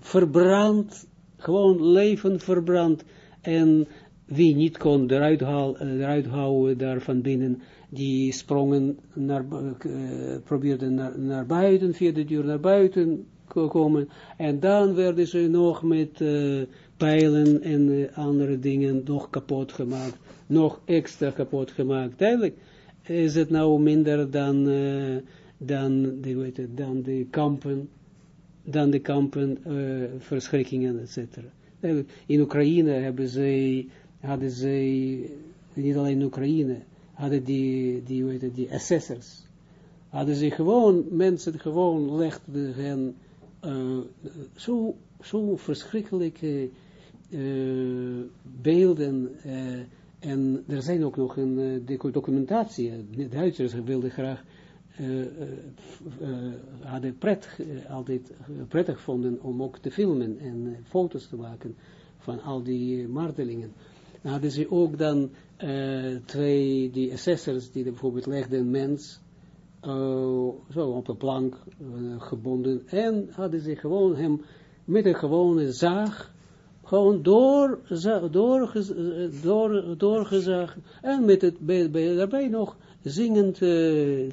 verbrand, gewoon leven verbrand. En wie niet kon eruit, haal, eruit houden daar van binnen, die sprongen naar, probeerden naar, naar buiten, via de deur naar buiten komen. En dan werden ze nog met eh, pijlen en eh, andere dingen nog kapot gemaakt. Nog extra kapot gemaakt. Duidelijk is het nou minder dan, eh, dan, de, weet het, dan de kampen, dan de kampen, verschrikkingen, etc. In Oekraïne hebben zij, hadden zij, niet alleen in Oekraïne, hadden die, die, weet het, die assessors, hadden ze gewoon, mensen gewoon legden hen eh, zo, zo verschrikkelijke eh, beelden eh, en er zijn ook nog een docu- documentatie, de Duitsers wilden graag hadden eh, altijd prettig vonden om ook te filmen en foto's te maken van al die martelingen. Dan hadden ze ook dan twee, die assessors, die bijvoorbeeld legden mens eh, zo op een plank eh, gebonden en hadden ze gewoon hem met een gewone zaag gewoon door, eh, door, doorgezaagd en met het, bij, bij, daarbij nog zingend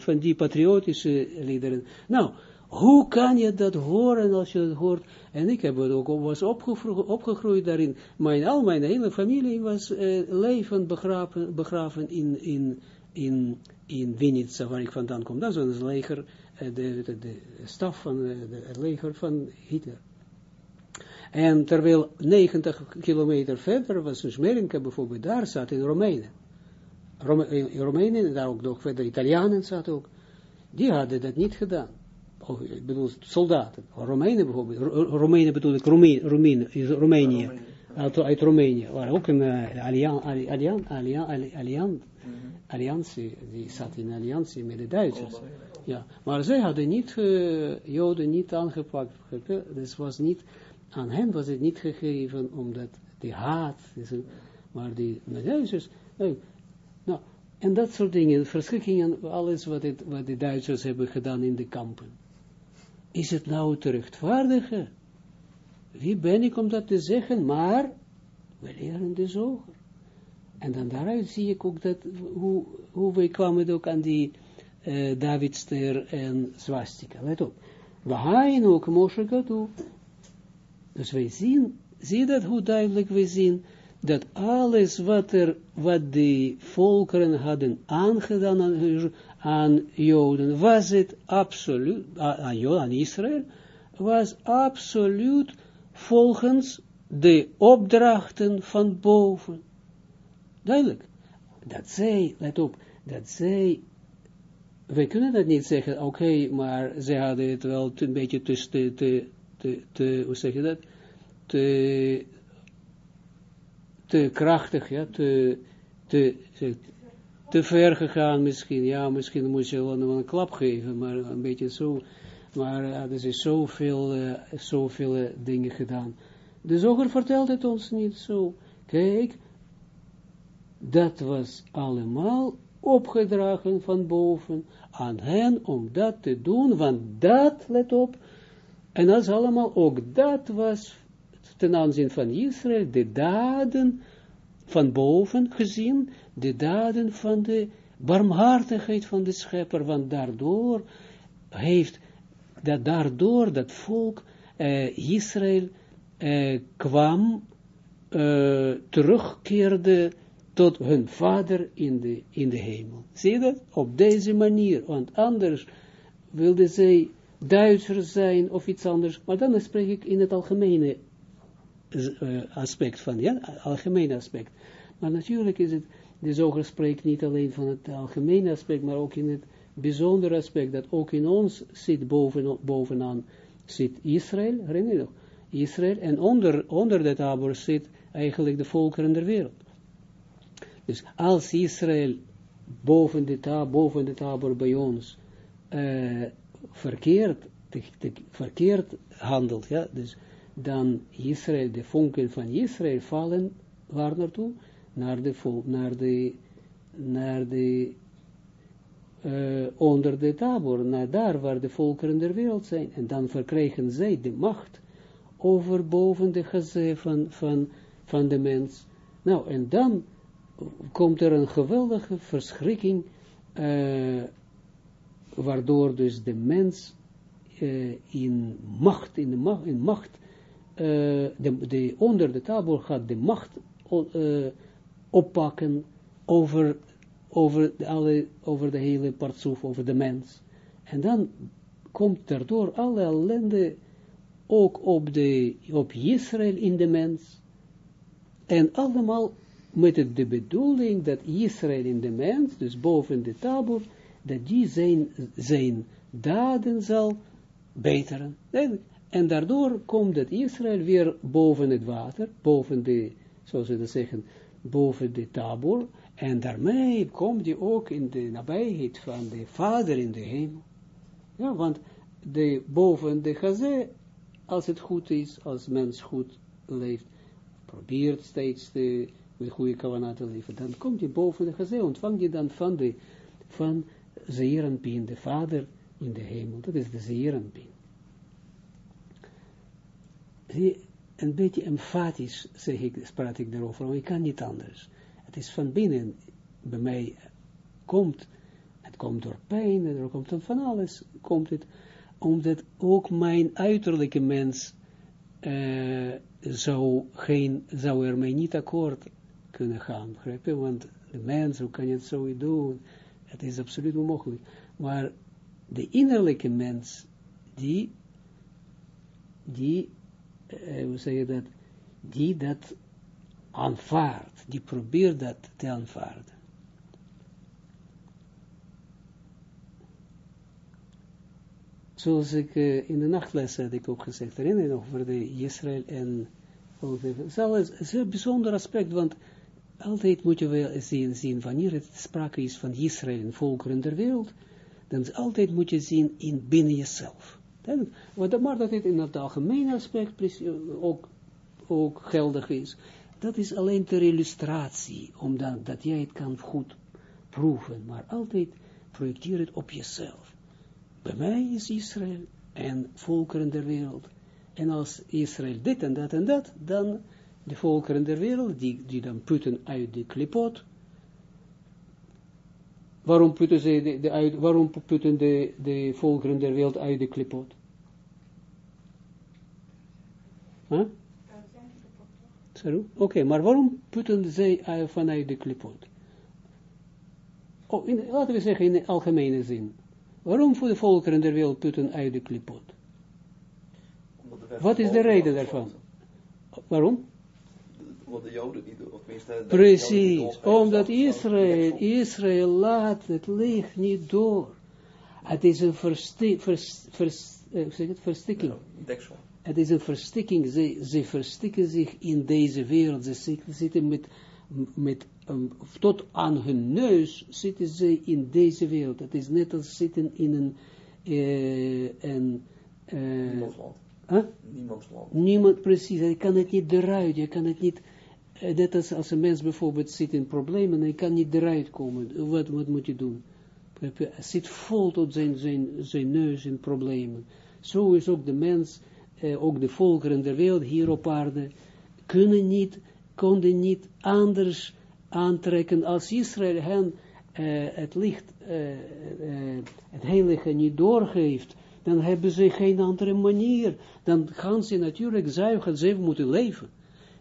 van die patriotische liederen. Nou, hoe kan je dat horen als je dat hoort? En ik heb het ook, was opgegroeid daarin. Mijn, al mijn hele familie was levend begraven, begraven in, in, in, in Vinica, waar ik vandaan kom. Dat is een leger, eh, de, de, de staf van eh, het leger van Hitler. En terwijl 90 kilometer verder was dus Smerinka bijvoorbeeld, daar zat in Romeinen. Rome, in Romeinen, en daar ook nog verder Italianen zaten ook. Die hadden dat niet gedaan. Oh, ik bedoel, soldaten. Romeinen bijvoorbeeld. Ro- Romeinen bedoel ik, Romein, Romein, is Roemenië. Uit, uit Roemenië. Waren ook een uh, allian, allian, allian, allian, alliantie, die zat in alliantie met de Duitsers. Ja, maar zij hadden niet, uh, Joden niet aangepakt. Dus was niet, aan hen was het niet gegeven, omdat die haat, dus, maar die de Duitsers, nou, nou, en dat soort dingen, verschrikkingen, alles wat, het, wat de Duitsers hebben gedaan in de kampen. Is het nou te rechtvaardigen? Wie ben ik om dat te zeggen? Maar, we leren de zoger. En dan daaruit zie ik ook dat, hoe, hoe wij kwamen ook aan die uh, Davidster en swastika. Let op. We gaan ook Moshe. Dus wij zien, zie dat hoe duidelijk we zien, dat alles wat er, wat de volkeren hadden aangedaan aan, aan Joden, was het absoluut, aan Joden, aan Israël, was absoluut volgens de opdrachten van boven. Duidelijk. Dat zij, let op, dat zij, wij kunnen dat niet zeggen, oké, maar zij hadden het wel een beetje te, te, te, te, hoe zeg je dat, te, te krachtig, ja, te, te, te ver gegaan misschien, ja, misschien moet je wel een klap geven, maar een beetje zo, maar er is zoveel, uh, zoveel uh, dingen gedaan. De zoger vertelt het ons niet zo, kijk, dat was allemaal opgedragen van boven aan hen om dat te doen, want dat, let op, en dat allemaal, ook dat was ten aanzien van Israël, de daden van boven gezien, de daden van de barmhartigheid van de schepper, want daardoor heeft, dat daardoor dat volk uh, Israël uh, kwam, uh, terugkeerde tot hun vader in de, in de hemel. Zie je dat? Op deze manier, want anders wilden zij Duitsers zijn of iets anders, maar dan spreek ik in het algemene uh, aspect van, ja, algemene aspect. Maar natuurlijk is het, de zoger spreekt niet alleen van het algemene aspect, maar ook in het bijzondere aspect, dat ook in ons zit boven, bovenaan, zit Israël, herinner je nog, Israël, en onder, onder de tabor zit eigenlijk de volkeren der wereld. Dus als Israël boven de, ta boven de tabor bij ons uh, verkeerd, te, verkeerd handelt, ja, dus dan Israël, de vonken van Israël vallen, waar naartoe? Naar de, vol, naar de, naar de, uh, onder de tabor, naar daar waar de volkeren der wereld zijn. En dan verkrijgen zij de macht over boven de gezee van, van de mens. Nou, en dan komt er een geweldige verschrikking, uh, waardoor dus de mens uh, in macht, in, de macht, uh, de, de, onder de tabel gaat de macht oppakken over, over, de, alle, over de hele partsoef, over de mens. En dan komt daardoor alle ellende ook op, de, op Israël in de mens. En allemaal met de bedoeling dat Israël in de mens, dus boven de tabor, dat die zijn, zijn daden zal beteren. En daardoor komt dat Israël weer boven het water, boven de, zoals we dat zeggen, boven de tabor, en daarmee komt hij ook in de nabijheid van de Vader in de hemel. Ja, want de, boven de gazé, als het goed is, als mens goed leeft, probeert steeds de, met goede kavanah te dan komt hij boven de gazé, ontvang je dan van de, van Zeeranpien, de Vader in de hemel, dat is de Zeeranpien. Zie, een beetje emfatisch zeg ik, praat ik daarover, maar ik kan niet anders. Het is van binnen, bij mij komt, het komt door pijn, en er komt dan van alles, komt het, omdat ook mijn uiterlijke mens uh, zou, geen, zou er mij niet akkoord kunnen gaan, begrijp? Want de mens, hoe kan je het zo doen? Het is absoluut onmogelijk. Maar de innerlijke mens, die, die, uh, hoe zeg je dat, die dat aanvaardt, die probeert dat te aanvaarden. Zoals ik uh, in de nachtles had ik ook gezegd, herinner je over de Israël en het is een bijzonder aspect, want altijd moet je wel zien, zien wanneer het sprake is van Israël en volkeren der wereld, dan altijd moet je zien in binnen jezelf. Maar dat dit in het algemene aspect ook, ook geldig is, dat is alleen ter illustratie, omdat dat jij het kan goed proeven, maar altijd projecteer het op jezelf. Bij mij is Israël en volkeren der wereld. En als Israël dit en dat en dat, dan de volkeren der wereld, die, die dan putten uit de klipot. Waarom putten, ze de, de uit, waarom putten de, de volkeren der wereld uit de klipot? Huh? Oké, okay, maar waarom putten zij uh, vanuit de klipot? Oh, in, laten we zeggen in de algemene zin. Waarom voor de volkeren der wereld putten uit de klipot? Wat is de reden daarvan? Waarom? Omdat de Joden niet doen, of tenminste... Precies, omdat Israël, Israël laat het licht niet door. Het is een versti, vers, vers, uh, zeg het, verstikking. deksel. Het is een verstikking, ze, ze verstikken zich in deze wereld, ze zitten met, met um, tot aan hun neus zitten ze in deze wereld. Het is net als zitten in een, uh, een uh, Huh? Land. Niemand, precies. Je kan het niet eruit. Je kan het niet, uh, net als, een mens bijvoorbeeld zit in problemen, hij kan niet eruit komen. Wat, wat moet je doen? Hij zit vol tot zijn, zijn, zijn neus in problemen. Zo is ook de mens, uh, ook de volkeren der wereld hier op aarde, kunnen niet, konden niet anders aantrekken als Israël hen uh, het licht, het heilige niet doorgeeft dan hebben ze geen andere manier. Dan gaan ze natuurlijk zuigen, ze moeten leven.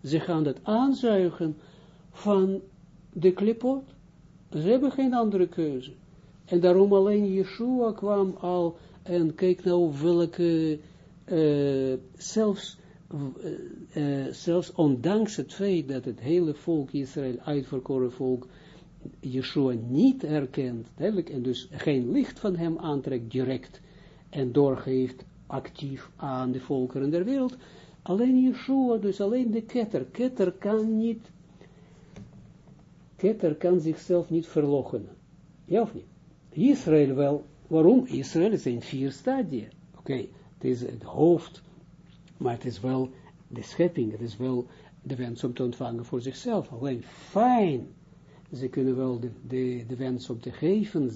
Ze gaan dat aanzuigen van de klipot. Ze hebben geen andere keuze. En daarom alleen Yeshua kwam al, en kijk nou welke, uh, zelfs, uh, uh, zelfs ondanks het feit dat het hele volk Israël, uitverkoren volk, Yeshua niet herkent, en dus geen licht van hem aantrekt direct, en doorgeeft actief aan de volkeren der wereld. Alleen Yeshua, dus alleen de ketter. Ketter kan niet, ketter kan zichzelf niet verloochenen. Ja of niet? Israël wel. Waarom? Israël is in vier stadia. Oké, okay, het is het hoofd, maar het is wel de schepping, het is wel de wens om te ontvangen voor zichzelf. Alleen fijn, ze kunnen wel de, de, de wens om te geven,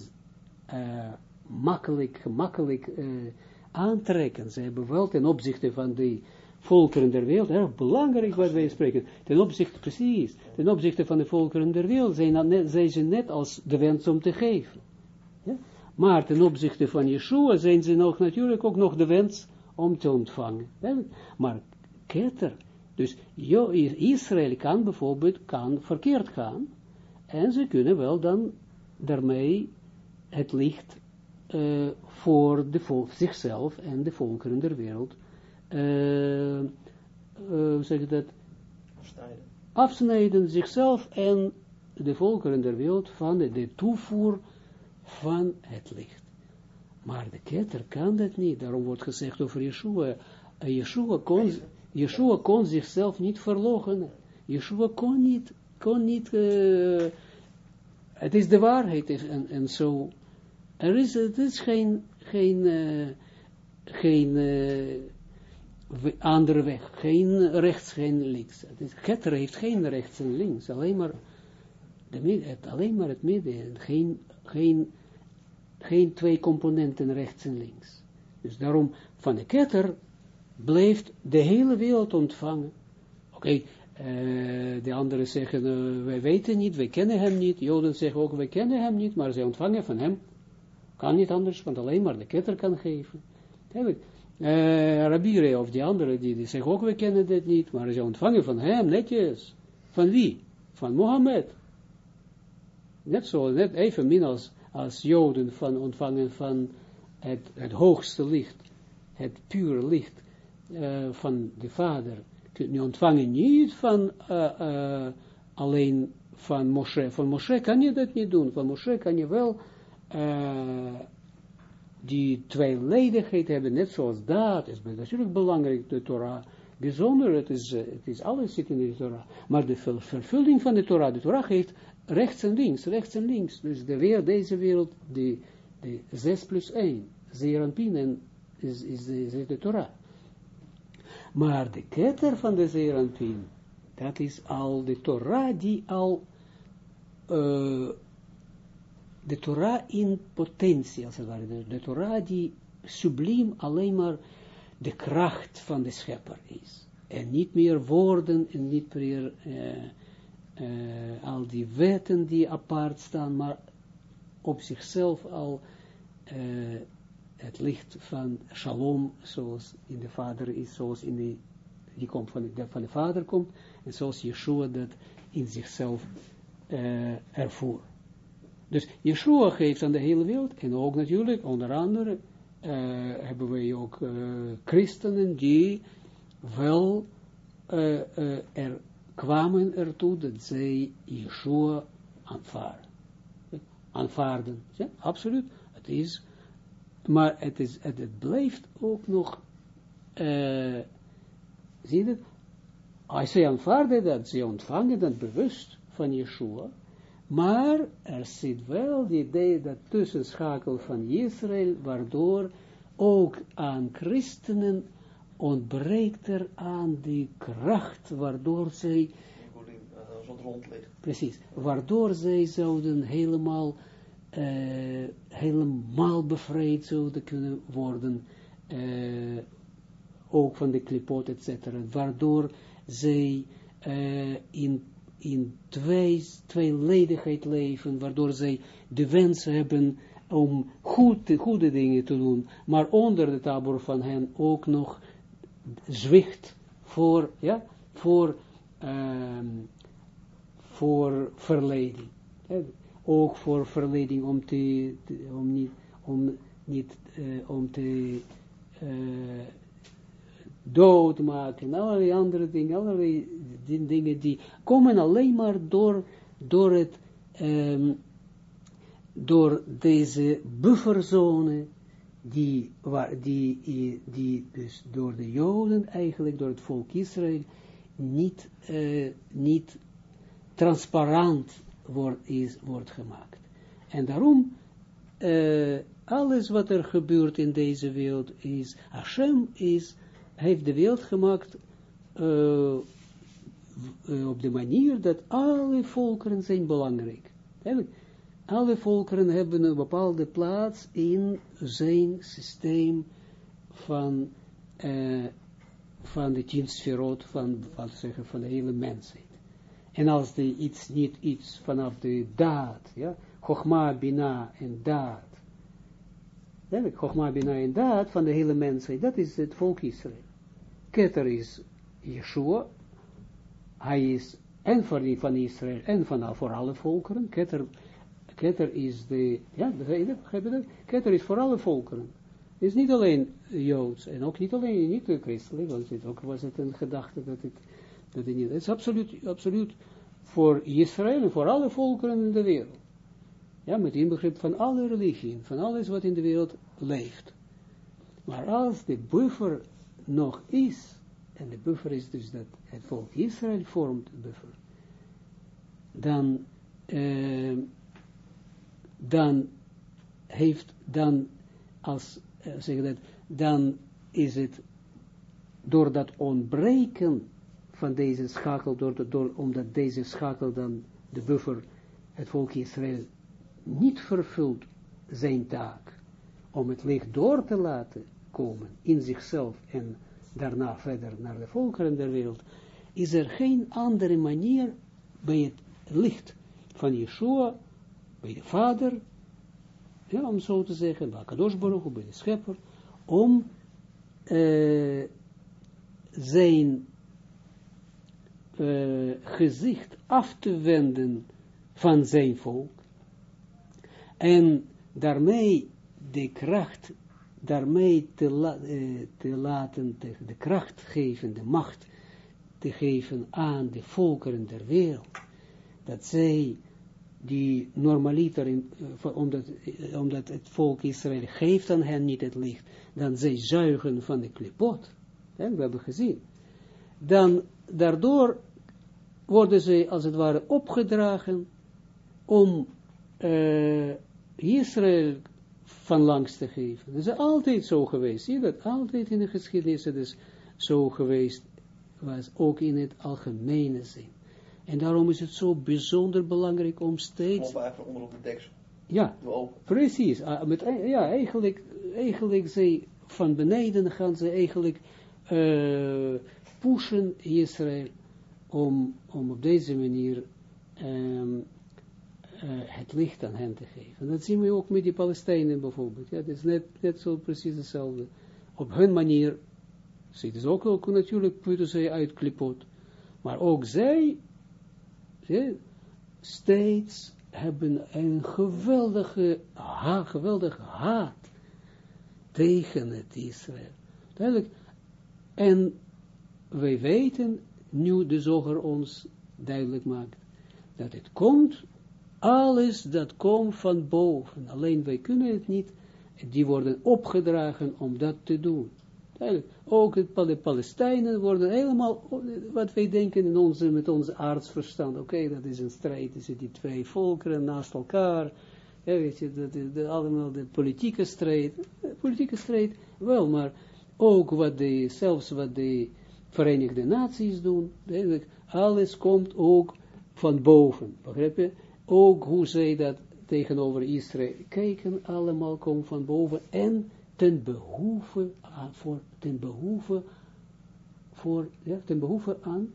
uh, makkelijk, gemakkelijk uh, aantrekken. Ze hebben wel ten opzichte van de volkeren der wereld, erg belangrijk wat wij spreken, ten opzichte, precies, ten opzichte van de volkeren der wereld, zijn, ze net als de wens om te geven. Maar ten opzichte van Yeshua zijn ze nog natuurlijk ook nog de wens om te ontvangen. Maar ketter, dus Israël kan bijvoorbeeld kan verkeerd gaan, en ze kunnen wel dan daarmee het licht uh, voor de volk, zichzelf en de volkeren der wereld, uh, uh, zeg dat, Afsnijden. afsnijden zichzelf en de volkeren der wereld van de, de toevoer van het licht. Maar de ketter kan dat niet, daarom wordt gezegd over Yeshua, Yeshua kon, Yeshua kon zichzelf niet verloochenen. Yeshua kon niet, kon niet, uh, het is de waarheid en, en zo, er is, het is geen, geen, uh, geen uh, andere weg, geen rechts, geen links. Is, Ketter heeft geen rechts en links, alleen maar, de, het, alleen maar het midden, geen, geen, geen twee componenten rechts en links. Dus daarom, van de ketter blijft de hele wereld ontvangen. Oké, uh, de anderen zeggen, uh, wij weten niet, wij kennen hem niet. Joden zeggen ook, wij kennen hem niet, maar zij ontvangen van hem. Kan niet anders, want alleen maar de ketter kan geven. Uh, Rabire of die anderen, die, die zeggen ook, wij kennen dit niet, maar zij ontvangen van hem, netjes. Van wie? Van Mohammed. Net zo, net even min als, als Joden van ontvangen van het, het hoogste licht, het pure licht uh, van de Vader. Nu ontvangen niet van uh, alleen van Moshe. Van Moshe kan je dat niet doen. Van Moshe kan je wel die tweeledigheid hebben, net zoals dat. is natuurlijk belangrijk, de Torah. Bijzonder, het is, het is alles zit in de Torah. Maar de vervulling van de Torah, de Torah geeft rechts en links, rechts en links. Dus de weer, deze wereld, de, de 6 plus 1, zeer en is, is, de Torah. Maar de ketter van de Zeranpin, dat is al de Torah die al, uh, de Torah in potentie, als het ware, de, Torah die subliem alleen maar de kracht van de schepper is. En niet meer woorden en niet meer uh, uh, al die wetten die apart staan, maar op zichzelf al het licht van shalom, zoals in de vader is, zoals in de, die komt van de, van de vader komt, en zoals Yeshua dat in zichzelf uh, ervoer. Dus Yeshua geeft aan de hele wereld, en ook natuurlijk, onder andere, uh, hebben wij ook uh, christenen die wel er kwamen ertoe dat zij Yeshua aanvaarden. Aanvaarden, ja, absoluut. Het is maar het, is, het, blijft ook nog, uh, zie je dat? Als zij aanvaarden dat, ze ontvangen dat bewust van Yeshua, maar er zit wel die idee, dat tussenschakel van Israël, waardoor ook aan christenen ontbreekt er aan die kracht, waardoor zij, precies, waardoor zij zouden helemaal uh, helemaal bevrijd zouden kunnen worden, uh, ook van de klipot, etc. Waardoor zij uh, in, in twee, tweeledigheid leven, waardoor zij de wens hebben om goed, goede dingen te doen, maar onder de tabor van hen ook nog zwicht voor, ja, voor, um, voor verleding. Ook voor verleiding om te, om niet, om niet, uh, om te uh, doodmaken, allerlei andere dingen, allerlei die, dingen die komen alleen maar door, door het, um, door deze bufferzone, die, waar, die, die dus door de Joden eigenlijk, door het volk Israël, niet, uh, niet transparant wordt, is, wordt gemaakt. En daarom, uh, alles wat er gebeurt in deze wereld is, Hashem is, heeft de wereld gemaakt eh, op de manier dat alle volkeren zijn belangrijk. Alle volkeren hebben een bepaalde plaats in zijn systeem van, eh, van de tien sferot, van, wat zeggen, van de hele mensheid. En als die iets, niet iets vanaf de daad, ja, Chogma, Bina en daad, Duidelijk, Chogma, Bina en daad van de hele mensheid, dat is het volk Israël. Keter is Yeshua, hij is en voor die van Israël en van voor alle volkeren. Keter, is de, ja, begrijp je dat? Keter is voor alle volkeren. Is niet alleen Joods en ook niet alleen niet christelijk, want het ook was het een gedachte dat het, dat het niet, het is absoluut, absoluut voor Israël en voor alle volkeren in de wereld. Ja, met inbegrip van alle religieën, van alles wat in de wereld leeft. Maar als de buffer nog is, en de buffer is dus dat het volk Israël vormt de buffer, dan, uh, dan heeft, dan, als, uh, zeg dat, dan is het door dat ontbreken van deze schakel, door, door, omdat deze schakel dan, de buffer, het volk Israël, niet vervult zijn taak, om het licht door te laten komen in zichzelf en daarna verder naar de volkeren der wereld, is er geen andere manier bij het licht van Yeshua, bij de Vader, ja, om zo te zeggen, bij Kadosh Baruch, bij de Schepper, om uh, zijn uh, gezicht af te wenden van zijn volk, en daarmee de kracht daarmee te, eh, te laten, de, de, kracht geven, de macht te geven aan de volkeren der wereld, dat zij die normaliter, uh, omdat, uh, omdat het volk Israël geeft aan hen niet het licht, dan zij zuigen van de klipot, we hebben gezien, dan daardoor worden zij als het ware opgedragen om uh, Israël van langs te geven. Dat is altijd zo geweest. Zie je dat? Altijd in de geschiedenis het is zo geweest, was ook in het algemene zin. En daarom is het zo bijzonder belangrijk om steeds... Gewoon even onder op de deksel. Ja, precies. Uh, met, ja, eigenlijk, eigenlijk zij van beneden gaan ze eigenlijk uh, pushen Israël om, om op deze manier um, uh, het licht aan hen te geven. Dat zien we ook met die Palestijnen bijvoorbeeld. Ja, het is net, net zo precies hetzelfde. Op hun manier ziet het ook, ook natuurlijk putten zij uit klipot. Maar ook zij, steeds hebben een geweldige, ha, geweldige haat tegen het Israël. Duidelijk. En wij weten, nu de zoger ons duidelijk maakt, dat het komt alles dat komt van boven. Alleen wij kunnen het niet. Die worden opgedragen om dat te doen. Ook de Palestijnen worden helemaal, wat wij denken in onze, met onze aardsverstand. Oké, dat is een strijd tussen die twee volkeren naast elkaar. Ja, weet je, dat is de, allemaal de politieke strijd. Politieke strijd wel, maar ook wat de, zelfs wat de Verenigde Naties doen. Alles komt ook van boven. Begrijp je? Ook hoe zij dat tegenover Israël kijken, allemaal komt van boven en ten behoeve, voor, ten behoeve, voor, ja, ten behoeve aan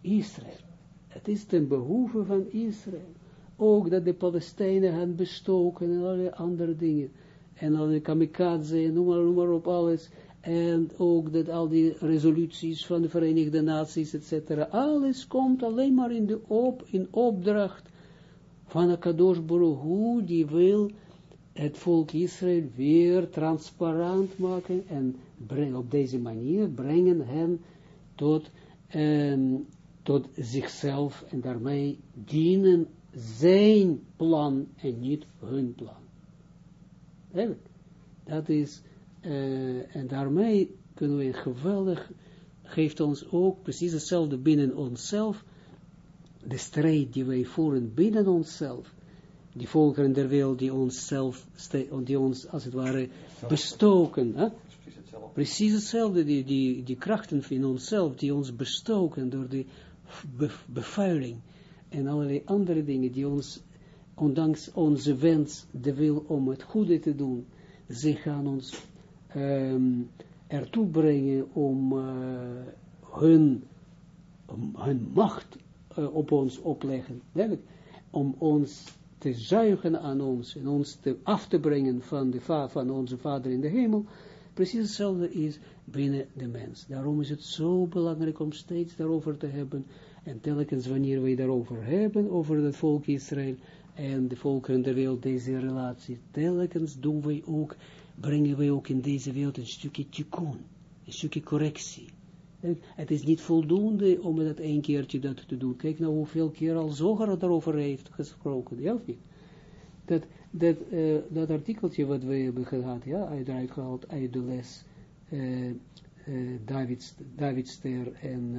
Israël. Het is ten behoeve van Israël. Ook dat de Palestijnen hebben bestoken en allerlei andere dingen. En alle kamikaze, noem maar, noem maar op alles. En ook dat al die resoluties van de Verenigde Naties, etc. Alles komt alleen maar in de op, in opdracht van Akadosh Baruch Hu, die wil het volk Israël weer transparant maken en op deze manier brengen hen tot, um, tot zichzelf en daarmee dienen zijn plan en niet hun plan. Dat is, uh, en daarmee kunnen we geweldig, geeft ons ook precies hetzelfde binnen onszelf, de strijd die wij voeren binnen onszelf, die volkeren der wereld die ons zelf, die ons als het ware bestoken, hè? onszelf. Precies hetzelfde, die, die, die krachten van onszelf, die ons bestoken door de be- bevuiling en allerlei andere dingen die ons, ondanks onze wens, de wil om het goede te doen, ze gaan ons ehm ertoe brengen om eh, hun, hun macht eh, op ons opleggen, duidelijk, om ons te zuigen aan ons en ons te, af te brengen van, de va van onze Vader in de hemel, precies hetzelfde is binnen de mens. Daarom is het zo belangrijk om steeds daarover te hebben, en telkens wanneer wij daarover hebben, over het volk Israël en de volkeren der wereld, deze relatie, telkens doen wij ook, brengen wij ook in deze wereld een stukje tikkun, een stukje correctie. Het is niet voldoende om dat één keertje dat te doen. Kijk nou hoeveel keer al Zoger daarover heeft gesproken, ja of? Dat, dat, eh, dat artikeltje wat we hebben gehad, ja, uit, uitgehaald uit de les eh, eh, David, Davidster en,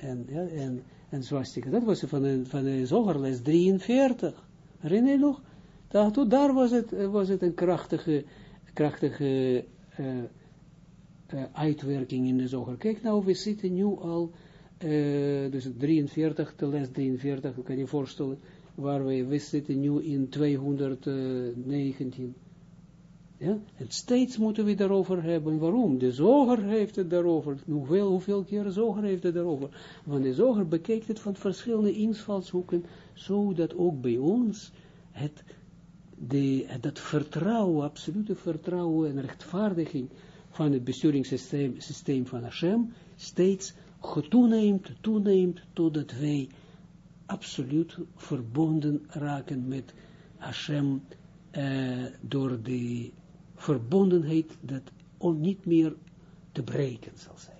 en, en, en Swastika. Dat was van de, van de Zogerles 43. Herinner je nog? Daar, daar was het, was het een krachtige, krachtige eh, eh, uitwerking in de zoger. Kijk nou, we zitten nu al, eh, dus 43, de les 43, kan je voorstellen, waar we, we zitten nu in 219. Ja, en steeds moeten we daarover hebben. Waarom? De zoger heeft het daarover. Hoeveel, hoeveel keer de zoger heeft het daarover? Want de zoger bekijkt het van verschillende invalshoeken, zodat ook bij ons het, de, dat vertrouwen, absolute vertrouwen en rechtvaardiging van het besturingssysteem systeem van Hashem steeds toeneemt, toeneemt, totdat wij absoluut verbonden raken met Hashem eh, door de verbondenheid dat on, niet meer te breken zal zijn.